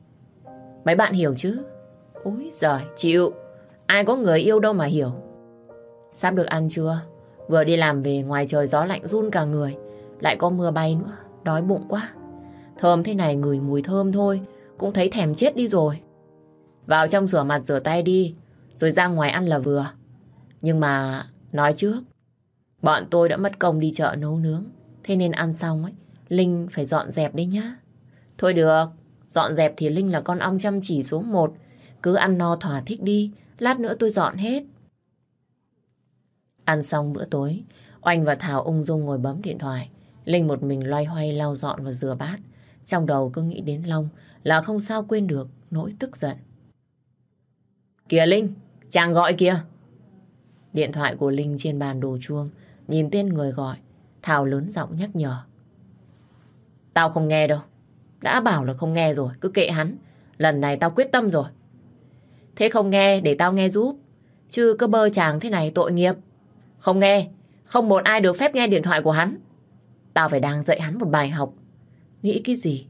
Mấy bạn hiểu chứ? Úi giời, chịu. Ai có người yêu đâu mà hiểu. Sắp được ăn chưa? Vừa đi làm về, ngoài trời gió lạnh run cả người. Lại có mưa bay nữa. Đói bụng quá. Thơm thế này ngửi mùi thơm thôi. Cũng thấy thèm chết đi rồi. Vào trong rửa mặt rửa tay đi. Rồi ra ngoài ăn là vừa. Nhưng mà, nói trước. Bọn tôi đã mất công đi chợ nấu nướng. Thế nên ăn xong ấy. Linh phải dọn dẹp đấy nhá. Thôi được. Dọn dẹp thì Linh là con ong chăm chỉ số một. Cứ ăn no thỏa thích đi. Lát nữa tôi dọn hết. Ăn xong bữa tối, Oanh và Thảo ung dung ngồi bấm điện thoại. Linh một mình loay hoay lau dọn và rửa bát. Trong đầu cứ nghĩ đến Long là không sao quên được nỗi tức giận. Kìa Linh, chàng gọi kìa. Điện thoại của Linh trên bàn đồ chuông, nhìn tên người gọi, Thảo lớn giọng nhắc nhở. Tao không nghe đâu. Đã bảo là không nghe rồi, cứ kệ hắn. Lần này tao quyết tâm rồi. Thế không nghe để tao nghe giúp. Chứ cơ bơ chàng thế này tội nghiệp. Không nghe, không một ai được phép nghe điện thoại của hắn. Tao phải đang dạy hắn một bài học. Nghĩ cái gì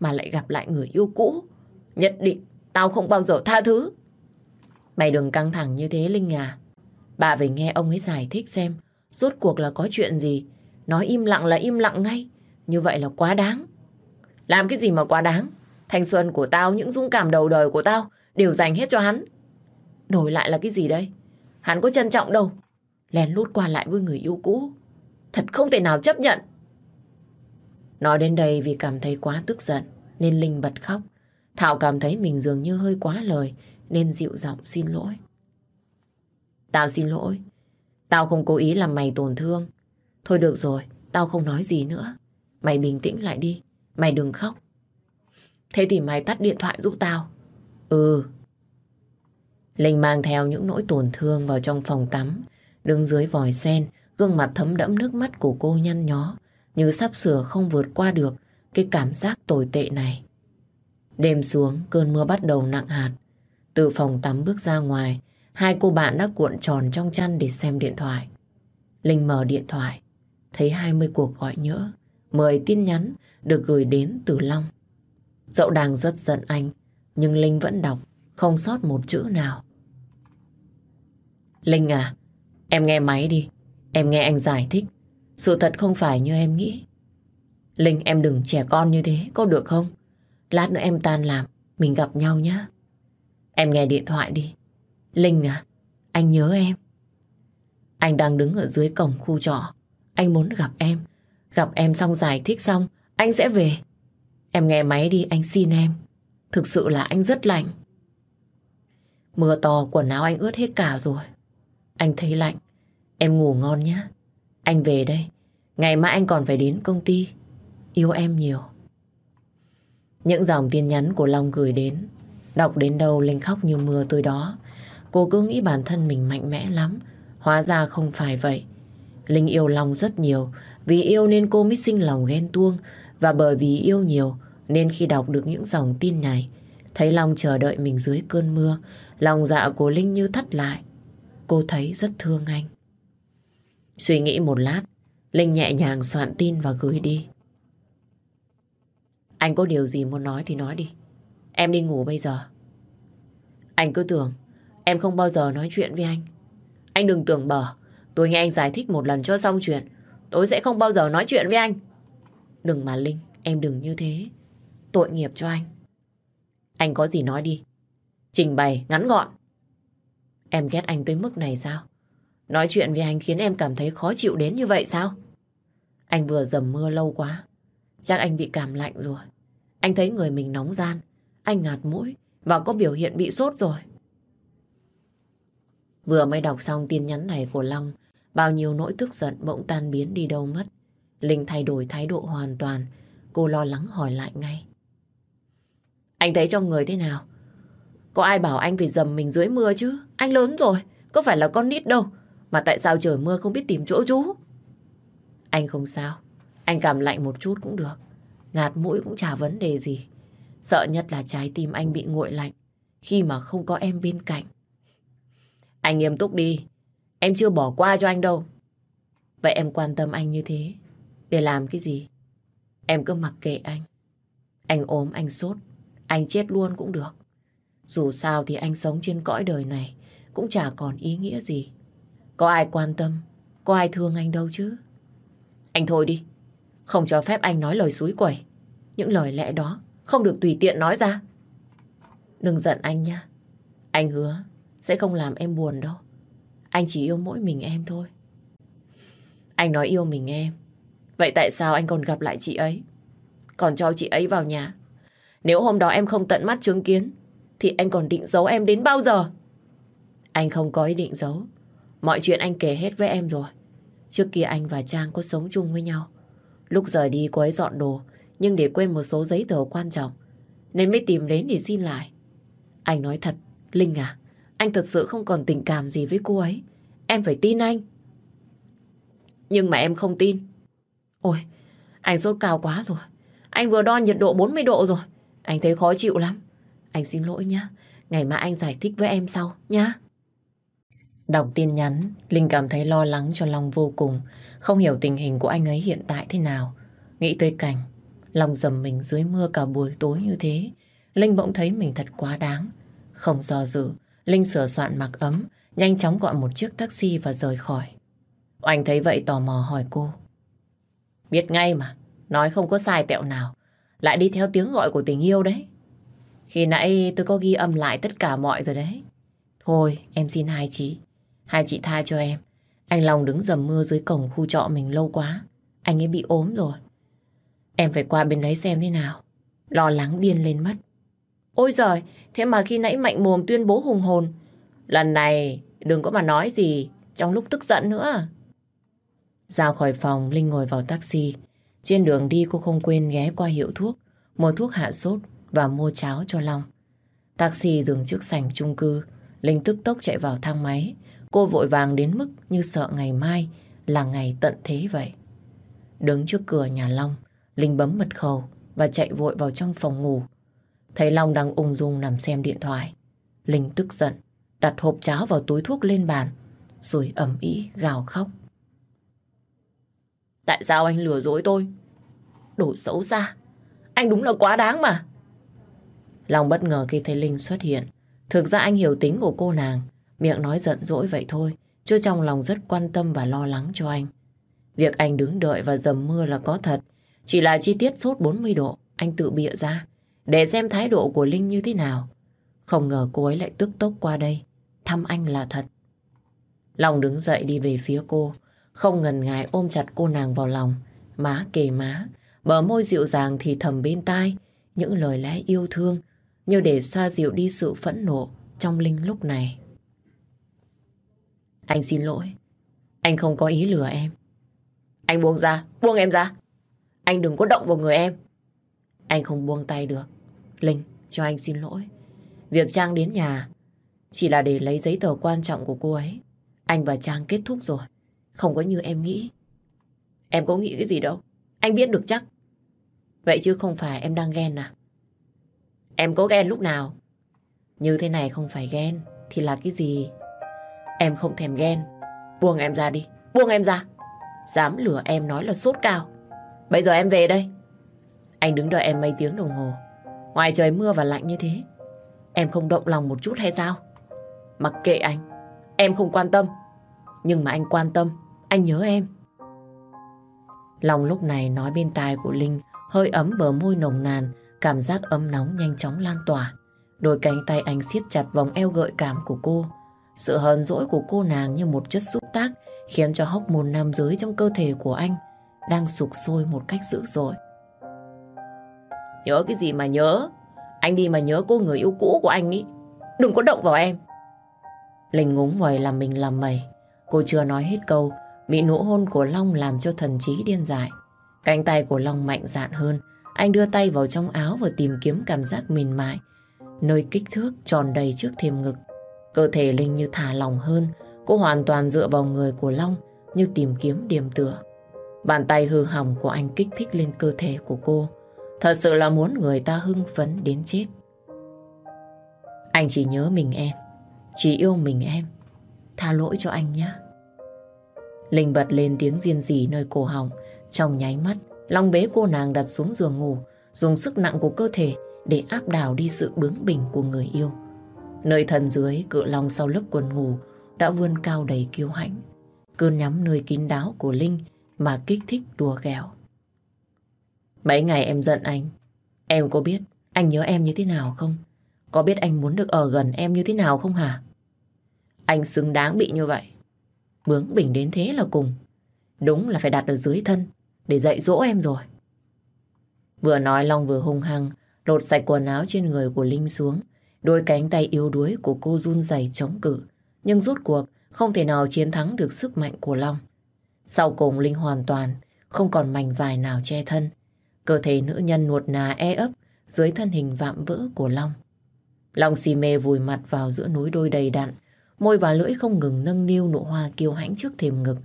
mà lại gặp lại người yêu cũ. Nhất định tao không bao giờ tha thứ. Mày đừng căng thẳng như thế Linh à. Bà về nghe ông ấy giải thích xem rốt cuộc là có chuyện gì. Nói im lặng là im lặng ngay. Như vậy là quá đáng. Làm cái gì mà quá đáng? Thanh xuân của tao, những dũng cảm đầu đời của tao đều dành hết cho hắn. Đổi lại là cái gì đây? Hắn có trân trọng đâu. Lén lút qua lại với người yêu cũ. Thật không thể nào chấp nhận. Nói đến đây vì cảm thấy quá tức giận nên Linh bật khóc. Thảo cảm thấy mình dường như hơi quá lời nên dịu giọng xin lỗi. Tao xin lỗi. Tao không cố ý làm mày tổn thương. Thôi được rồi, tao không nói gì nữa. Mày bình tĩnh lại đi. Mày đừng khóc. Thế thì mày tắt điện thoại giúp tao. Ừ. Linh mang theo những nỗi tổn thương vào trong phòng tắm. Đứng dưới vòi sen, gương mặt thấm đẫm nước mắt của cô nhăn nhó. Như sắp sửa không vượt qua được cái cảm giác tồi tệ này. Đêm xuống, cơn mưa bắt đầu nặng hạt. Từ phòng tắm bước ra ngoài, hai cô bạn đã cuộn tròn trong chăn để xem điện thoại. Linh mở điện thoại, thấy 20 cuộc gọi nhỡ, 10 tin nhắn được gửi đến từ Long. Dậu đang rất giận anh, nhưng Linh vẫn đọc, không sót một chữ nào. Linh à, em nghe máy đi, em nghe anh giải thích. Sự thật không phải như em nghĩ. Linh em đừng trẻ con như thế, có được không? Lát nữa em tan làm, mình gặp nhau nhé. Em nghe điện thoại đi. Linh à, anh nhớ em. Anh đang đứng ở dưới cổng khu trọ. Anh muốn gặp em. Gặp em xong giải thích xong, anh sẽ về. Em nghe máy đi, anh xin em. Thực sự là anh rất lạnh. Mưa to, quần áo anh ướt hết cả rồi. Anh thấy lạnh. Em ngủ ngon nhé. Anh về đây. Ngày mai anh còn phải đến công ty. Yêu em nhiều. Những dòng tin nhắn của Long gửi đến. Đọc đến đâu Linh khóc như mưa tới đó. Cô cứ nghĩ bản thân mình mạnh mẽ lắm. Hóa ra không phải vậy. Linh yêu Long rất nhiều. Vì yêu nên cô mới sinh lòng ghen tuông. Và bởi vì yêu nhiều nên khi đọc được những dòng tin này, thấy Long chờ đợi mình dưới cơn mưa, lòng dạ của Linh như thắt lại. Cô thấy rất thương anh. Suy nghĩ một lát, Linh nhẹ nhàng soạn tin và gửi đi. Anh có điều gì muốn nói thì nói đi. Em đi ngủ bây giờ. Anh cứ tưởng em không bao giờ nói chuyện với anh. Anh đừng tưởng bở. Tôi nghe anh giải thích một lần cho xong chuyện. Tôi sẽ không bao giờ nói chuyện với anh. Đừng mà Linh, em đừng như thế. Tội nghiệp cho anh. Anh có gì nói đi. Trình bày, ngắn gọn. Em ghét anh tới mức này sao? Nói chuyện với anh khiến em cảm thấy khó chịu đến như vậy sao? Anh vừa dầm mưa lâu quá. Chắc anh bị cảm lạnh rồi. Anh thấy người mình nóng gian. Anh ngạt mũi và có biểu hiện bị sốt rồi. Vừa mới đọc xong tin nhắn này của Long, bao nhiêu nỗi tức giận bỗng tan biến đi đâu mất. Linh thay đổi thái độ hoàn toàn. Cô lo lắng hỏi lại ngay. Anh thấy trong người thế nào? Có ai bảo anh phải dầm mình dưới mưa chứ? Anh lớn rồi, có phải là con nít đâu. Mà tại sao trời mưa không biết tìm chỗ trú? Anh không sao. Anh cảm lạnh một chút cũng được. Ngạt mũi cũng chả vấn đề gì. Sợ nhất là trái tim anh bị nguội lạnh khi mà không có em bên cạnh. Anh nghiêm túc đi. Em chưa bỏ qua cho anh đâu. Vậy em quan tâm anh như thế để làm cái gì? Em cứ mặc kệ anh. Anh ốm, anh sốt, anh chết luôn cũng được. Dù sao thì anh sống trên cõi đời này cũng chả còn ý nghĩa gì. Có ai quan tâm, có ai thương anh đâu chứ. Anh thôi đi, không cho phép anh nói lời suối quẩy. Những lời lẽ đó không được tùy tiện nói ra. Đừng giận anh nha. Anh hứa sẽ không làm em buồn đâu. Anh chỉ yêu mỗi mình em thôi. Anh nói yêu mình em. Vậy tại sao anh còn gặp lại chị ấy? Còn cho chị ấy vào nhà? Nếu hôm đó em không tận mắt chứng kiến, thì anh còn định giấu em đến bao giờ? Anh không có ý định giấu. Mọi chuyện anh kể hết với em rồi. Trước kia anh và Trang có sống chung với nhau. Lúc rời đi cô ấy dọn đồ, nhưng để quên một số giấy tờ quan trọng, nên mới tìm đến để xin lại. Anh nói thật, Linh à, anh thật sự không còn tình cảm gì với cô ấy. Em phải tin anh. Nhưng mà em không tin. Ôi, anh sốt cao quá rồi. Anh vừa đo nhiệt độ 40 độ rồi. Anh thấy khó chịu lắm. Anh xin lỗi nhá. Ngày mai anh giải thích với em sau nhá. Đọc tin nhắn, Linh cảm thấy lo lắng cho Long vô cùng. Không hiểu tình hình của anh ấy hiện tại thế nào. Nghĩ tới cảnh, Long dầm mình dưới mưa cả buổi tối như thế. Linh bỗng thấy mình thật quá đáng. Không do dự, Linh sửa soạn mặc ấm, nhanh chóng gọi một chiếc taxi và rời khỏi. Anh thấy vậy tò mò hỏi cô. Biết ngay mà, nói không có sai tẹo nào. Lại đi theo tiếng gọi của tình yêu đấy. Khi nãy tôi có ghi âm lại tất cả mọi rồi đấy. Thôi, em xin hai chị. Hai chị tha cho em. Anh Long đứng dầm mưa dưới cổng khu trọ mình lâu quá. Anh ấy bị ốm rồi. Em phải qua bên đấy xem thế nào. Lo lắng điên lên mất. Ôi giời, thế mà khi nãy mạnh mồm tuyên bố hùng hồn. Lần này đừng có mà nói gì trong lúc tức giận nữa. Ra khỏi phòng, Linh ngồi vào taxi. Trên đường đi cô không quên ghé qua hiệu thuốc, mua thuốc hạ sốt và mua cháo cho Long. Taxi dừng trước sảnh chung cư, Linh tức tốc chạy vào thang máy. Cô vội vàng đến mức như sợ ngày mai là ngày tận thế vậy. Đứng trước cửa nhà Long, Linh bấm mật khẩu và chạy vội vào trong phòng ngủ. Thấy Long đang ung dung nằm xem điện thoại. Linh tức giận, đặt hộp cháo vào túi thuốc lên bàn, rồi ẩm ý gào khóc. Tại sao anh lừa dối tôi? Đồ xấu xa. Anh đúng là quá đáng mà. Long bất ngờ khi thấy Linh xuất hiện. Thực ra anh hiểu tính của cô nàng. Miệng nói giận dỗi vậy thôi. Chứ trong lòng rất quan tâm và lo lắng cho anh. Việc anh đứng đợi và dầm mưa là có thật. Chỉ là chi tiết sốt 40 độ. Anh tự bịa ra. Để xem thái độ của Linh như thế nào. Không ngờ cô ấy lại tức tốc qua đây. Thăm anh là thật. Long đứng dậy đi về phía cô. Không ngần ngại ôm chặt cô nàng vào lòng. Má kề má. Bờ môi dịu dàng thì thầm bên tai. Những lời lẽ yêu thương. Như để xoa dịu đi sự phẫn nộ trong Linh lúc này. Anh xin lỗi. Anh không có ý lừa em. Anh buông ra, buông em ra. Anh đừng có động vào người em. Anh không buông tay được. Linh, cho anh xin lỗi. Việc Trang đến nhà chỉ là để lấy giấy tờ quan trọng của cô ấy. Anh và Trang kết thúc rồi. Không có như em nghĩ. Em có nghĩ cái gì đâu. Anh biết được chắc. Vậy chứ không phải em đang ghen à? Em có ghen lúc nào? Như thế này không phải ghen. Thì là cái gì? Em không thèm ghen. Buông em ra đi. Buông em ra. Dám lừa em nói là sốt cao. Bây giờ em về đây. Anh đứng đợi em mấy tiếng đồng hồ. Ngoài trời mưa và lạnh như thế, em không động lòng một chút hay sao? Mặc kệ anh, em không quan tâm. Nhưng mà anh quan tâm, anh nhớ em. Lòng lúc này nói bên tai của Linh hơi ấm bờ môi nồng nàn, cảm giác ấm nóng nhanh chóng lan tỏa. Đôi cánh tay anh siết chặt vòng eo gợi cảm của cô. Sự hờn dỗi của cô nàng như một chất xúc tác khiến cho hóc môn nam giới trong cơ thể của anh đang sục sôi một cách dữ dội. Nhớ cái gì mà nhớ? Anh đi mà nhớ cô người yêu cũ của anh ý. Đừng có động vào em. Linh ngúng ngoài làm mình làm mẩy. Cô chưa nói hết câu, bị nụ hôn của Long làm cho thần trí điên dại. Cánh tay của Long mạnh dạn hơn, anh đưa tay vào trong áo và tìm kiếm cảm giác mềm mại, nơi kích thước tròn đầy trước thềm ngực. Cơ thể Linh như thả lòng hơn, cô hoàn toàn dựa vào người của Long như tìm kiếm điểm tựa. Bàn tay hư hỏng của anh kích thích lên cơ thể của cô. Thật sự là muốn người ta hưng phấn đến chết. Anh chỉ nhớ mình em, chỉ yêu mình em. Tha lỗi cho anh nhé. Linh bật lên tiếng riêng rỉ nơi cổ họng. Trong nháy mắt, Long bế cô nàng đặt xuống giường ngủ, dùng sức nặng của cơ thể để áp đảo đi sự bướng bỉnh của người yêu. Nơi thần dưới, cự long sau lớp quần ngủ đã vươn cao đầy kiêu hãnh. Cơn nhắm nơi kín đáo của Linh mà kích thích đùa ghẹo. Mấy ngày em giận anh, em có biết anh nhớ em như thế nào không? Có biết anh muốn được ở gần em như thế nào không hả? Anh xứng đáng bị như vậy. Bướng bỉnh đến thế là cùng. Đúng là phải đặt ở dưới thân để dạy dỗ em rồi. Vừa nói Long vừa hung hăng lột sạch quần áo trên người của Linh xuống. Đôi cánh tay yếu đuối của cô run rẩy chống cự. Nhưng rút cuộc không thể nào chiến thắng được sức mạnh của Long. Sau cùng Linh hoàn toàn không còn mảnh vải nào che thân. Cơ thể nữ nhân nuột nà e ấp dưới thân hình vạm vỡ của Long. Long si mê vùi mặt vào giữa núi đôi đầy đặn, môi và lưỡi không ngừng nâng niu nụ hoa kiêu hãnh trước thềm ngực.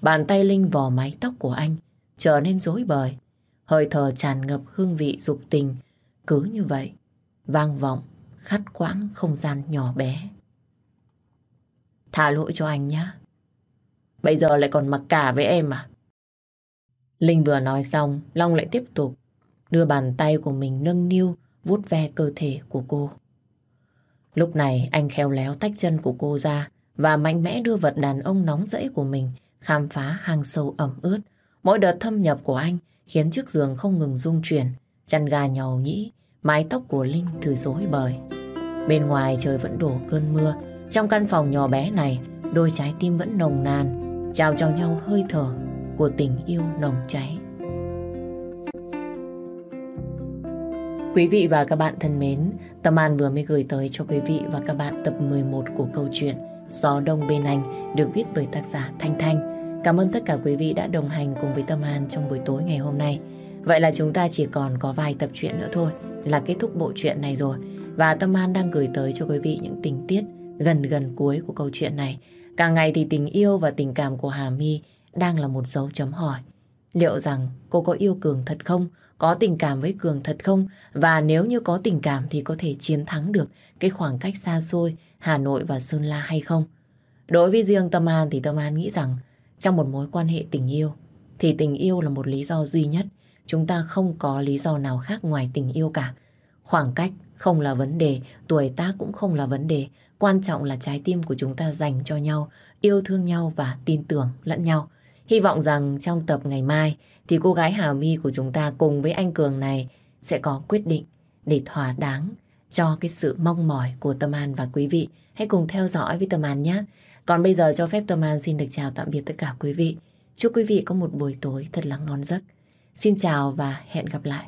Bàn tay Linh vò mái tóc của anh, trở nên rối bời. Hơi thở tràn ngập hương vị dục tình, cứ như vậy, vang vọng, khắt quãng không gian nhỏ bé. Tha lỗi cho anh nhé. Bây giờ lại còn mặc cả với em à? Linh vừa nói xong, Long lại tiếp tục đưa bàn tay của mình nâng niu vuốt ve cơ thể của cô. Lúc này anh khéo léo tách chân của cô ra và mạnh mẽ đưa vật đàn ông nóng rẫy của mình khám phá hang sâu ẩm ướt. Mỗi đợt thâm nhập của anh khiến chiếc giường không ngừng rung chuyển, chăn gà nhàu nhĩ, mái tóc của Linh thử rối bời. Bên ngoài trời vẫn đổ cơn mưa, trong căn phòng nhỏ bé này, đôi trái tim vẫn nồng nàn, trao cho nhau hơi thở của tình yêu nồng cháy. Quý vị và các bạn thân mến, Tâm An vừa mới gửi tới cho quý vị và các bạn tập 11 của câu chuyện Gió Đông Bên Anh được viết bởi tác giả Thanh Thanh. Cảm ơn tất cả quý vị đã đồng hành cùng với Tâm An trong buổi tối ngày hôm nay. Vậy là chúng ta chỉ còn có vài tập truyện nữa thôi, là kết thúc bộ truyện này rồi. Và Tâm An đang gửi tới cho quý vị những tình tiết gần gần cuối của câu chuyện này. Càng ngày thì tình yêu và tình cảm của Hà My đang là một dấu chấm hỏi. Liệu rằng cô có yêu Cường thật không? Có tình cảm với Cường thật không? Và nếu như có tình cảm thì có thể chiến thắng được cái khoảng cách xa xôi Hà Nội và Sơn La hay không? Đối với riêng Tâm An thì Tâm An nghĩ rằng trong một mối quan hệ tình yêu thì tình yêu là một lý do duy nhất. Chúng ta không có lý do nào khác ngoài tình yêu cả. Khoảng cách không là vấn đề, tuổi tác cũng không là vấn đề. Quan trọng là trái tim của chúng ta dành cho nhau, yêu thương nhau và tin tưởng lẫn nhau. Hy vọng rằng trong tập ngày mai thì cô gái Hà My của chúng ta cùng với anh Cường này sẽ có quyết định để thỏa đáng cho cái sự mong mỏi của Tâm An và quý vị. Hãy cùng theo dõi với Tâm An nhé. Còn bây giờ cho phép Tâm An xin được chào tạm biệt tất cả quý vị. Chúc quý vị có một buổi tối thật là ngon giấc. Xin chào và hẹn gặp lại.